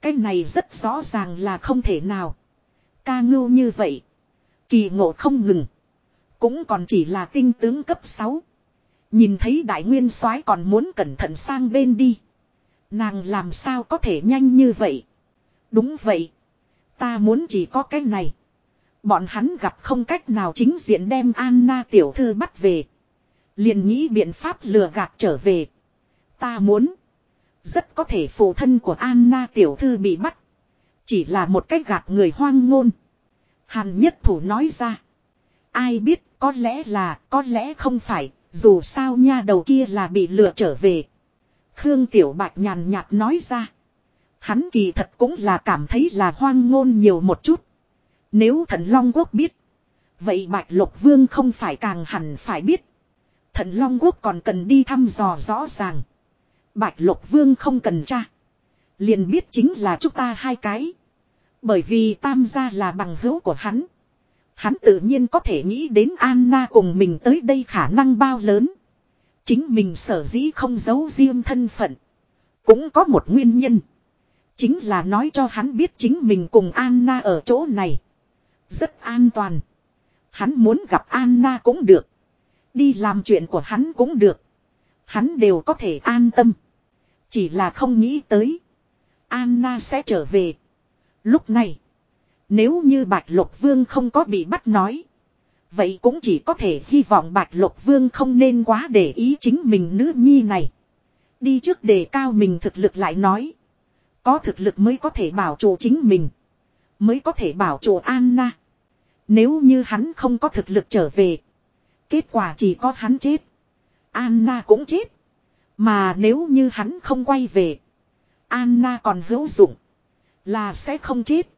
Speaker 1: Cái này rất rõ ràng là không thể nào. Ca ngưu như vậy. Kỳ ngộ không ngừng. Cũng còn chỉ là tinh tướng cấp 6. Nhìn thấy đại nguyên soái còn muốn cẩn thận sang bên đi. Nàng làm sao có thể nhanh như vậy. Đúng vậy. Ta muốn chỉ có cái này. Bọn hắn gặp không cách nào chính diện đem Anna tiểu thư bắt về. Liền nghĩ biện pháp lừa gạt trở về. Ta muốn. Rất có thể phụ thân của Anna tiểu thư bị bắt. Chỉ là một cách gạt người hoang ngôn. Hàn nhất thủ nói ra. Ai biết, có lẽ là, có lẽ không phải. Dù sao nha đầu kia là bị lừa trở về. Khương Tiểu Bạch nhàn nhạt nói ra. Hắn kỳ thật cũng là cảm thấy là hoang ngôn nhiều một chút. Nếu thần Long Quốc biết. Vậy Bạch Lục Vương không phải càng hẳn phải biết. Thần Long Quốc còn cần đi thăm dò rõ ràng. Bạch Lục Vương không cần tra. Liền biết chính là chúng ta hai cái. Bởi vì tam gia là bằng hữu của hắn. Hắn tự nhiên có thể nghĩ đến Anna cùng mình tới đây khả năng bao lớn. Chính mình sở dĩ không giấu riêng thân phận. Cũng có một nguyên nhân. Chính là nói cho hắn biết chính mình cùng Anna ở chỗ này. Rất an toàn. Hắn muốn gặp Anna cũng được. Đi làm chuyện của hắn cũng được. Hắn đều có thể an tâm. Chỉ là không nghĩ tới. Anna sẽ trở về. Lúc này. Nếu như Bạch Lộc Vương không có bị bắt nói. Vậy cũng chỉ có thể hy vọng Bạch Lộc Vương không nên quá để ý chính mình nữ nhi này. Đi trước đề cao mình thực lực lại nói. Có thực lực mới có thể bảo chủ chính mình. Mới có thể bảo chủ Anna. Nếu như hắn không có thực lực trở về. Kết quả chỉ có hắn chết. Anna cũng chết. Mà nếu như hắn không quay về. Anna còn hữu dụng. Là sẽ không chết.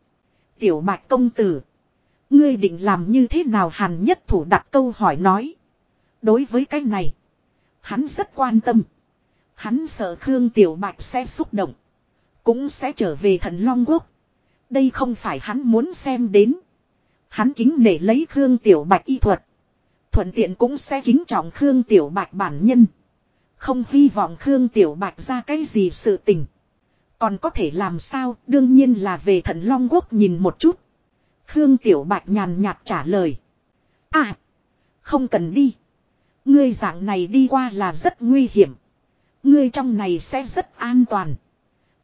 Speaker 1: Tiểu bạch công tử. Ngươi định làm như thế nào hàn nhất thủ đặt câu hỏi nói. Đối với cái này. Hắn rất quan tâm. Hắn sợ Khương Tiểu Bạch sẽ xúc động. Cũng sẽ trở về thần Long Quốc. Đây không phải hắn muốn xem đến. Hắn kính nể lấy Khương Tiểu Bạch y thuật. Thuận tiện cũng sẽ kính trọng Khương Tiểu Bạch bản nhân. Không hy vọng Khương Tiểu Bạch ra cái gì sự tình. Còn có thể làm sao đương nhiên là về thần Long Quốc nhìn một chút. Khương Tiểu Bạch nhàn nhạt trả lời. À. Không cần đi. Ngươi dạng này đi qua là rất nguy hiểm. Ngươi trong này sẽ rất an toàn.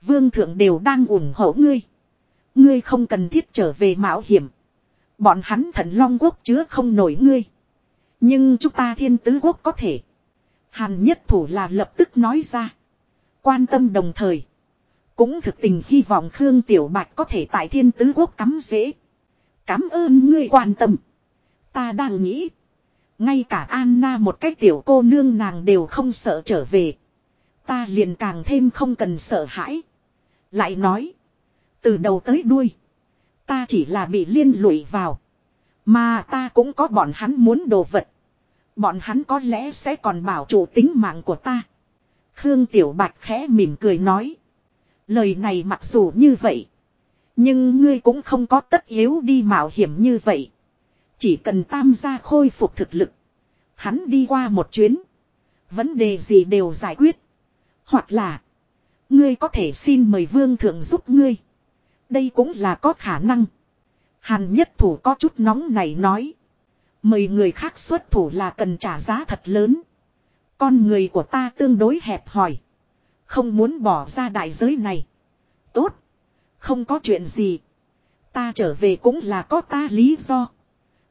Speaker 1: Vương thượng đều đang ủng hộ ngươi. Ngươi không cần thiết trở về mạo hiểm. Bọn hắn thần long quốc chứa không nổi ngươi. Nhưng chúng ta thiên tứ quốc có thể. Hàn nhất thủ là lập tức nói ra. Quan tâm đồng thời. Cũng thực tình hy vọng Khương Tiểu Bạch có thể tại thiên tứ quốc cắm dễ. Cảm ơn ngươi quan tâm. Ta đang nghĩ. Ngay cả Anna một cái tiểu cô nương nàng đều không sợ trở về. Ta liền càng thêm không cần sợ hãi. Lại nói. Từ đầu tới đuôi. Ta chỉ là bị liên lụy vào. Mà ta cũng có bọn hắn muốn đồ vật. Bọn hắn có lẽ sẽ còn bảo chủ tính mạng của ta. Khương Tiểu Bạch khẽ mỉm cười nói. Lời này mặc dù như vậy. Nhưng ngươi cũng không có tất yếu đi mạo hiểm như vậy. Chỉ cần tam gia khôi phục thực lực. Hắn đi qua một chuyến. Vấn đề gì đều giải quyết. Hoặc là. Ngươi có thể xin mời vương thượng giúp ngươi. Đây cũng là có khả năng. Hàn nhất thủ có chút nóng này nói. Mời người khác xuất thủ là cần trả giá thật lớn. Con người của ta tương đối hẹp hòi. Không muốn bỏ ra đại giới này. Tốt. Không có chuyện gì. Ta trở về cũng là có ta lý do.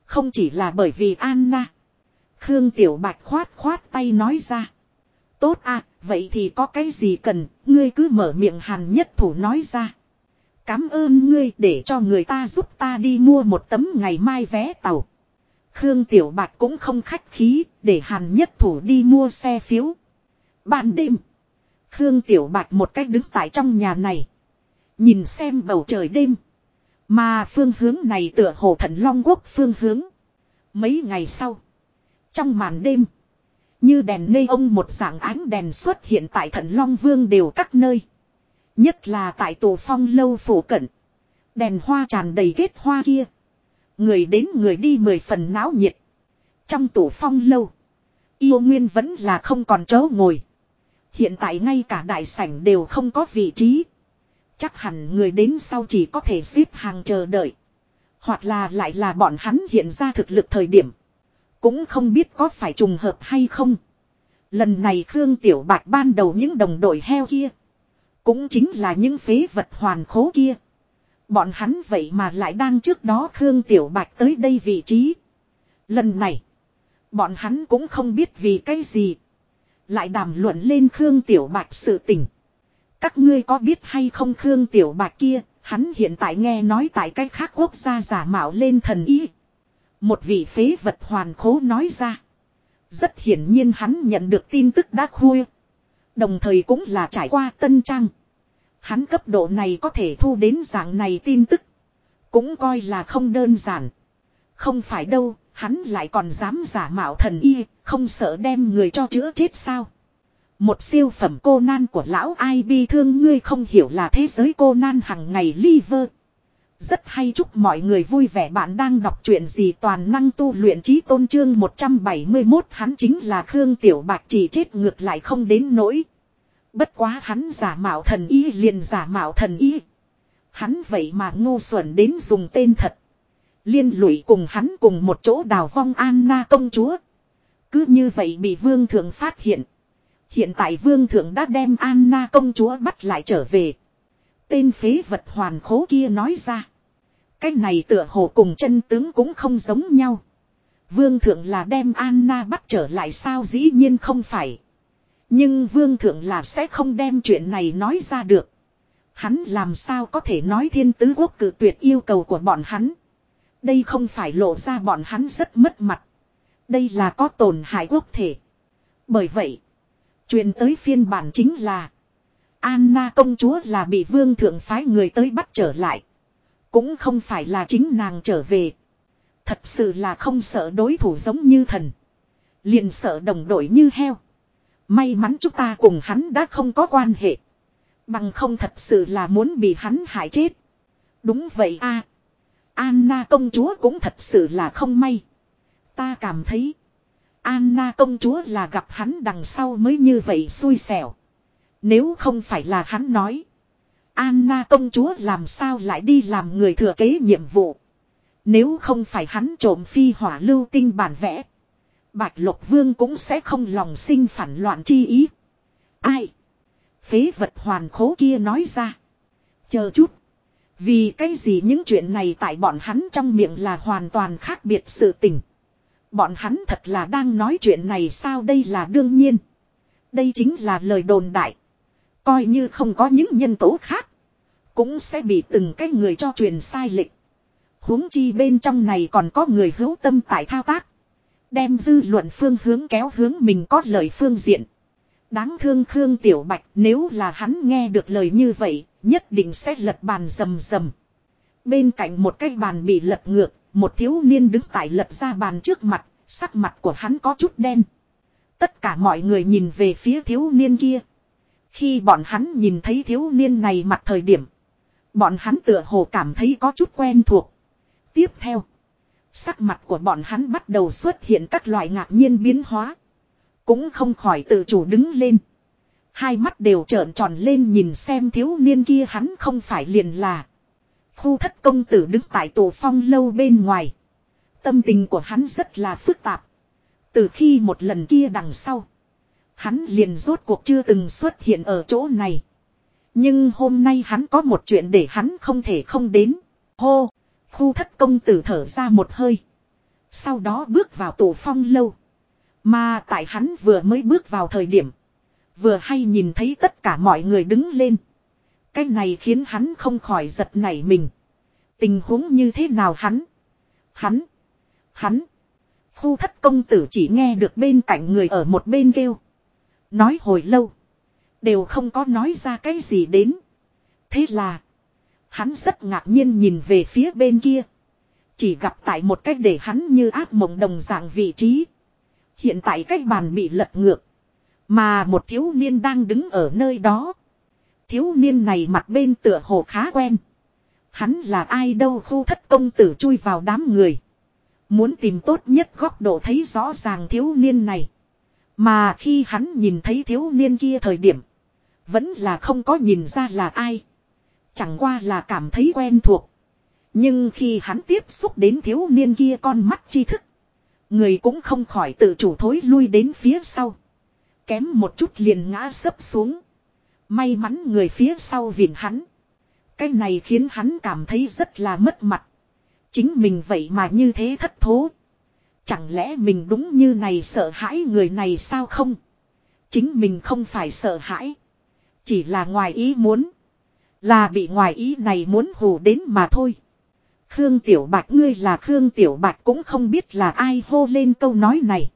Speaker 1: Không chỉ là bởi vì Anna. Khương Tiểu Bạch khoát khoát tay nói ra. Tốt à, vậy thì có cái gì cần, ngươi cứ mở miệng hàn nhất thủ nói ra. Cám ơn ngươi để cho người ta giúp ta đi mua một tấm ngày mai vé tàu. Khương Tiểu Bạch cũng không khách khí, để hàn nhất thủ đi mua xe phiếu. Ban đêm, Khương Tiểu Bạch một cách đứng tại trong nhà này. Nhìn xem bầu trời đêm. Mà phương hướng này tựa hồ thần Long Quốc phương hướng. Mấy ngày sau, trong màn đêm, như đèn nê ông một dạng ánh đèn xuất hiện tại thần Long Vương đều các nơi. Nhất là tại tổ phong lâu phủ cận. Đèn hoa tràn đầy kết hoa kia. Người đến người đi mười phần náo nhiệt. Trong tủ phong lâu. Yêu nguyên vẫn là không còn chỗ ngồi. Hiện tại ngay cả đại sảnh đều không có vị trí. Chắc hẳn người đến sau chỉ có thể xếp hàng chờ đợi. Hoặc là lại là bọn hắn hiện ra thực lực thời điểm. Cũng không biết có phải trùng hợp hay không. Lần này Khương Tiểu Bạch ban đầu những đồng đội heo kia. Cũng chính là những phế vật hoàn khố kia. Bọn hắn vậy mà lại đang trước đó Khương Tiểu Bạch tới đây vị trí. Lần này. Bọn hắn cũng không biết vì cái gì. Lại đàm luận lên Khương Tiểu Bạch sự tình. Các ngươi có biết hay không Khương Tiểu Bạch kia, hắn hiện tại nghe nói tại cách khác quốc gia giả mạo lên thần ý. Một vị phế vật hoàn khố nói ra. Rất hiển nhiên hắn nhận được tin tức đã khuya. Đồng thời cũng là trải qua tân trang. Hắn cấp độ này có thể thu đến dạng này tin tức. Cũng coi là không đơn giản. Không phải đâu, hắn lại còn dám giả mạo thần y, không sợ đem người cho chữa chết sao. Một siêu phẩm cô nan của lão ai bi thương ngươi không hiểu là thế giới cô nan hằng ngày liver. Rất hay chúc mọi người vui vẻ bạn đang đọc truyện gì toàn năng tu luyện trí tôn trương 171 hắn chính là Khương Tiểu Bạch chỉ chết ngược lại không đến nỗi. Bất quá hắn giả mạo thần y liền giả mạo thần y. Hắn vậy mà ngu xuẩn đến dùng tên thật. Liên lụy cùng hắn cùng một chỗ đào vong Anna công chúa. Cứ như vậy bị vương thượng phát hiện. Hiện tại vương thượng đã đem Anna công chúa bắt lại trở về. Tên phế vật hoàn khố kia nói ra. Cái này tựa hồ cùng chân tướng cũng không giống nhau. Vương thượng là đem Anna bắt trở lại sao dĩ nhiên không phải. Nhưng vương thượng là sẽ không đem chuyện này nói ra được. Hắn làm sao có thể nói thiên tứ quốc cử tuyệt yêu cầu của bọn hắn. Đây không phải lộ ra bọn hắn rất mất mặt. Đây là có tổn hại quốc thể. Bởi vậy, truyền tới phiên bản chính là Anna công chúa là bị vương thượng phái người tới bắt trở lại. Cũng không phải là chính nàng trở về. Thật sự là không sợ đối thủ giống như thần. Liền sợ đồng đội như heo. May mắn chúng ta cùng hắn đã không có quan hệ. Bằng không thật sự là muốn bị hắn hại chết. Đúng vậy a Anna công chúa cũng thật sự là không may. Ta cảm thấy. Anna công chúa là gặp hắn đằng sau mới như vậy xui xẻo. Nếu không phải là hắn nói. Anna công chúa làm sao lại đi làm người thừa kế nhiệm vụ. Nếu không phải hắn trộm phi hỏa lưu tinh bản vẽ. Bạch Lộc Vương cũng sẽ không lòng sinh phản loạn chi ý. Ai? Phế vật hoàn khố kia nói ra. Chờ chút. Vì cái gì những chuyện này tại bọn hắn trong miệng là hoàn toàn khác biệt sự tình. Bọn hắn thật là đang nói chuyện này sao đây là đương nhiên. Đây chính là lời đồn đại. Coi như không có những nhân tố khác. Cũng sẽ bị từng cái người cho truyền sai lệch. huống chi bên trong này còn có người hữu tâm tại thao tác. Đem dư luận phương hướng kéo hướng mình có lời phương diện. Đáng thương Khương Tiểu Bạch nếu là hắn nghe được lời như vậy, nhất định sẽ lật bàn rầm rầm. Bên cạnh một cái bàn bị lật ngược, một thiếu niên đứng tại lật ra bàn trước mặt, sắc mặt của hắn có chút đen. Tất cả mọi người nhìn về phía thiếu niên kia. Khi bọn hắn nhìn thấy thiếu niên này mặt thời điểm, bọn hắn tựa hồ cảm thấy có chút quen thuộc. Tiếp theo, sắc mặt của bọn hắn bắt đầu xuất hiện các loại ngạc nhiên biến hóa. Cũng không khỏi tự chủ đứng lên. Hai mắt đều trợn tròn lên nhìn xem thiếu niên kia hắn không phải liền là. Khu thất công tử đứng tại tổ phong lâu bên ngoài. Tâm tình của hắn rất là phức tạp. Từ khi một lần kia đằng sau. Hắn liền rốt cuộc chưa từng xuất hiện ở chỗ này. Nhưng hôm nay hắn có một chuyện để hắn không thể không đến. Hô! Khu thất công tử thở ra một hơi. Sau đó bước vào tổ phong lâu. Mà tại hắn vừa mới bước vào thời điểm. Vừa hay nhìn thấy tất cả mọi người đứng lên. Cái này khiến hắn không khỏi giật nảy mình. Tình huống như thế nào hắn? Hắn? Hắn? Khu thất công tử chỉ nghe được bên cạnh người ở một bên kêu. Nói hồi lâu. Đều không có nói ra cái gì đến. Thế là. Hắn rất ngạc nhiên nhìn về phía bên kia. Chỉ gặp tại một cách để hắn như ác mộng đồng dạng vị trí. Hiện tại cái bàn bị lật ngược. Mà một thiếu niên đang đứng ở nơi đó. Thiếu niên này mặt bên tựa hồ khá quen. Hắn là ai đâu khu thất công tử chui vào đám người. Muốn tìm tốt nhất góc độ thấy rõ ràng thiếu niên này. Mà khi hắn nhìn thấy thiếu niên kia thời điểm. Vẫn là không có nhìn ra là ai. Chẳng qua là cảm thấy quen thuộc. Nhưng khi hắn tiếp xúc đến thiếu niên kia con mắt tri thức. Người cũng không khỏi tự chủ thối lui đến phía sau. Kém một chút liền ngã sấp xuống. May mắn người phía sau viện hắn. Cái này khiến hắn cảm thấy rất là mất mặt. Chính mình vậy mà như thế thất thố. Chẳng lẽ mình đúng như này sợ hãi người này sao không? Chính mình không phải sợ hãi. Chỉ là ngoài ý muốn. Là bị ngoài ý này muốn hù đến mà thôi. Khương Tiểu Bạch ngươi là Khương Tiểu Bạch cũng không biết là ai hô lên câu nói này.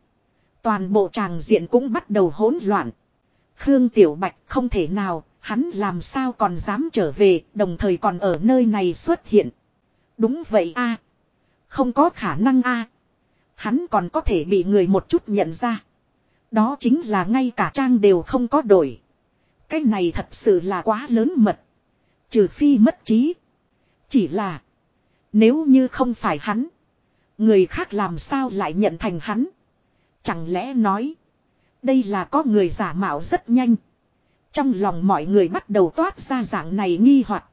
Speaker 1: Toàn bộ tràng diện cũng bắt đầu hỗn loạn. Khương Tiểu Bạch không thể nào, hắn làm sao còn dám trở về, đồng thời còn ở nơi này xuất hiện. Đúng vậy a Không có khả năng a Hắn còn có thể bị người một chút nhận ra. Đó chính là ngay cả trang đều không có đổi. Cái này thật sự là quá lớn mật. Trừ phi mất trí. Chỉ là. Nếu như không phải hắn. Người khác làm sao lại nhận thành hắn. Chẳng lẽ nói. Đây là có người giả mạo rất nhanh. Trong lòng mọi người bắt đầu toát ra dạng này nghi hoặc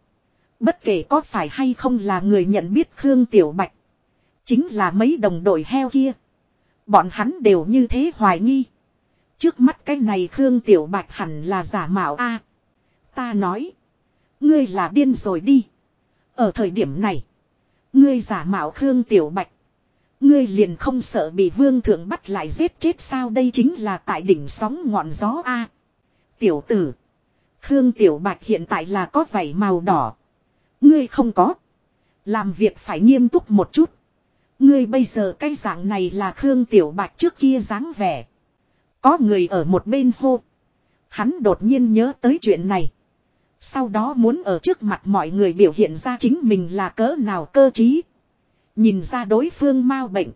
Speaker 1: Bất kể có phải hay không là người nhận biết Khương Tiểu Bạch. Chính là mấy đồng đội heo kia. Bọn hắn đều như thế hoài nghi. Trước mắt cái này Khương Tiểu Bạch hẳn là giả mạo a Ta nói. Ngươi là điên rồi đi. Ở thời điểm này. Ngươi giả mạo Khương Tiểu Bạch. Ngươi liền không sợ bị vương thượng bắt lại giết chết sao đây chính là tại đỉnh sóng ngọn gió A. Tiểu tử. Khương Tiểu Bạch hiện tại là có vảy màu đỏ. Ngươi không có. Làm việc phải nghiêm túc một chút. Ngươi bây giờ cái dạng này là Khương Tiểu Bạch trước kia dáng vẻ. Có người ở một bên hô. Hắn đột nhiên nhớ tới chuyện này. Sau đó muốn ở trước mặt mọi người biểu hiện ra chính mình là cỡ nào cơ trí. Nhìn ra đối phương mau bệnh.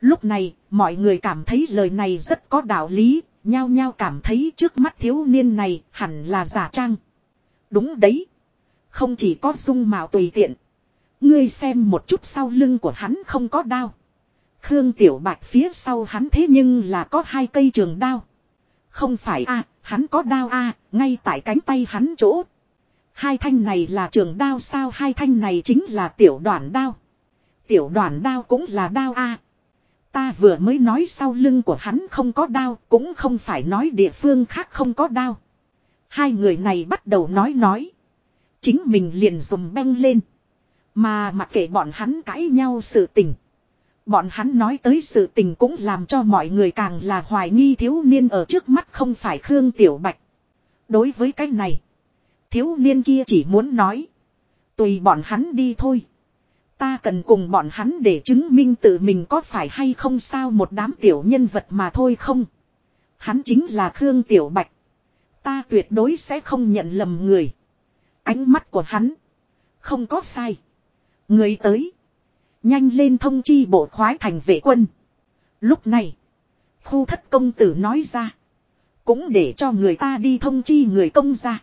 Speaker 1: Lúc này, mọi người cảm thấy lời này rất có đạo lý, nhao nhao cảm thấy trước mắt thiếu niên này hẳn là giả trang. Đúng đấy. Không chỉ có dung mạo tùy tiện. Ngươi xem một chút sau lưng của hắn không có đao. Khương Tiểu Bạch phía sau hắn thế nhưng là có hai cây trường đao. Không phải a hắn có đao a ngay tại cánh tay hắn chỗ. Hai thanh này là trường đao sao hai thanh này chính là tiểu đoàn đao. Tiểu đoàn đao cũng là đao a Ta vừa mới nói sau lưng của hắn không có đao cũng không phải nói địa phương khác không có đao. Hai người này bắt đầu nói nói. Chính mình liền dùng beng lên. Mà mặc kệ bọn hắn cãi nhau sự tình. Bọn hắn nói tới sự tình cũng làm cho mọi người càng là hoài nghi thiếu niên ở trước mắt không phải Khương Tiểu Bạch. Đối với cái này, thiếu niên kia chỉ muốn nói. Tùy bọn hắn đi thôi. Ta cần cùng bọn hắn để chứng minh tự mình có phải hay không sao một đám tiểu nhân vật mà thôi không. Hắn chính là Khương Tiểu Bạch. Ta tuyệt đối sẽ không nhận lầm người. Ánh mắt của hắn. Không có sai. Người tới. Nhanh lên thông chi bộ khoái thành vệ quân. Lúc này. Khu thất công tử nói ra. Cũng để cho người ta đi thông chi người công ra.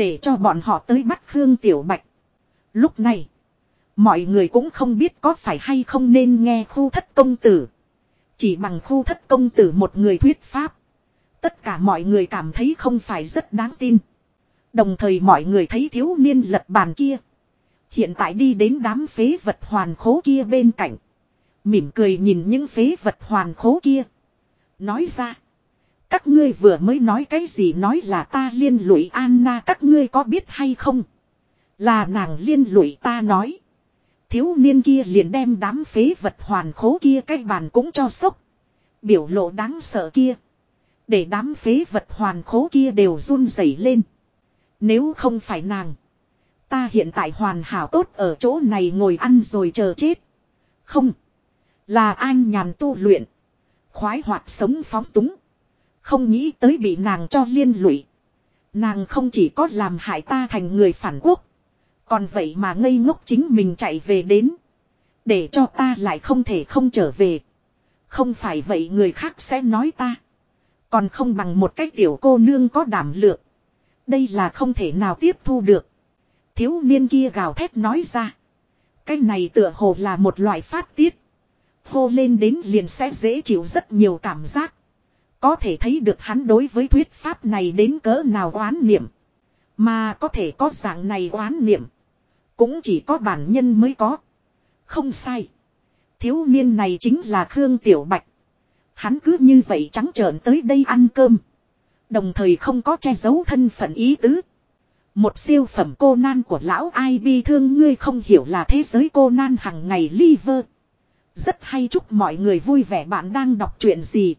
Speaker 1: Để cho bọn họ tới bắt Khương Tiểu Bạch. Lúc này. Mọi người cũng không biết có phải hay không nên nghe khu thất công tử. Chỉ bằng khu thất công tử một người thuyết pháp. Tất cả mọi người cảm thấy không phải rất đáng tin. Đồng thời mọi người thấy thiếu niên lật bàn kia. Hiện tại đi đến đám phế vật hoàn khố kia bên cạnh. Mỉm cười nhìn những phế vật hoàn khố kia. Nói ra. Các ngươi vừa mới nói cái gì nói là ta liên lụy Anna, các ngươi có biết hay không? Là nàng liên lụy ta nói. Thiếu niên kia liền đem đám phế vật hoàn khố kia cái bàn cũng cho sốc. Biểu lộ đáng sợ kia. Để đám phế vật hoàn khố kia đều run rẩy lên. Nếu không phải nàng. Ta hiện tại hoàn hảo tốt ở chỗ này ngồi ăn rồi chờ chết. Không. Là anh nhàn tu luyện. Khoái hoạt sống phóng túng. Không nghĩ tới bị nàng cho liên lụy. Nàng không chỉ có làm hại ta thành người phản quốc. Còn vậy mà ngây ngốc chính mình chạy về đến. Để cho ta lại không thể không trở về. Không phải vậy người khác sẽ nói ta. Còn không bằng một cái tiểu cô nương có đảm lượng. Đây là không thể nào tiếp thu được. Thiếu niên kia gào thét nói ra. Cái này tựa hồ là một loại phát tiết. Hô lên đến liền sẽ dễ chịu rất nhiều cảm giác. Có thể thấy được hắn đối với thuyết pháp này đến cỡ nào oán niệm. Mà có thể có dạng này oán niệm. Cũng chỉ có bản nhân mới có. Không sai. Thiếu niên này chính là Khương Tiểu Bạch. Hắn cứ như vậy trắng trợn tới đây ăn cơm. Đồng thời không có che giấu thân phận ý tứ. Một siêu phẩm cô nan của lão ai bi thương ngươi không hiểu là thế giới cô nan hằng ngày liver. Rất hay chúc mọi người vui vẻ bạn đang đọc chuyện gì.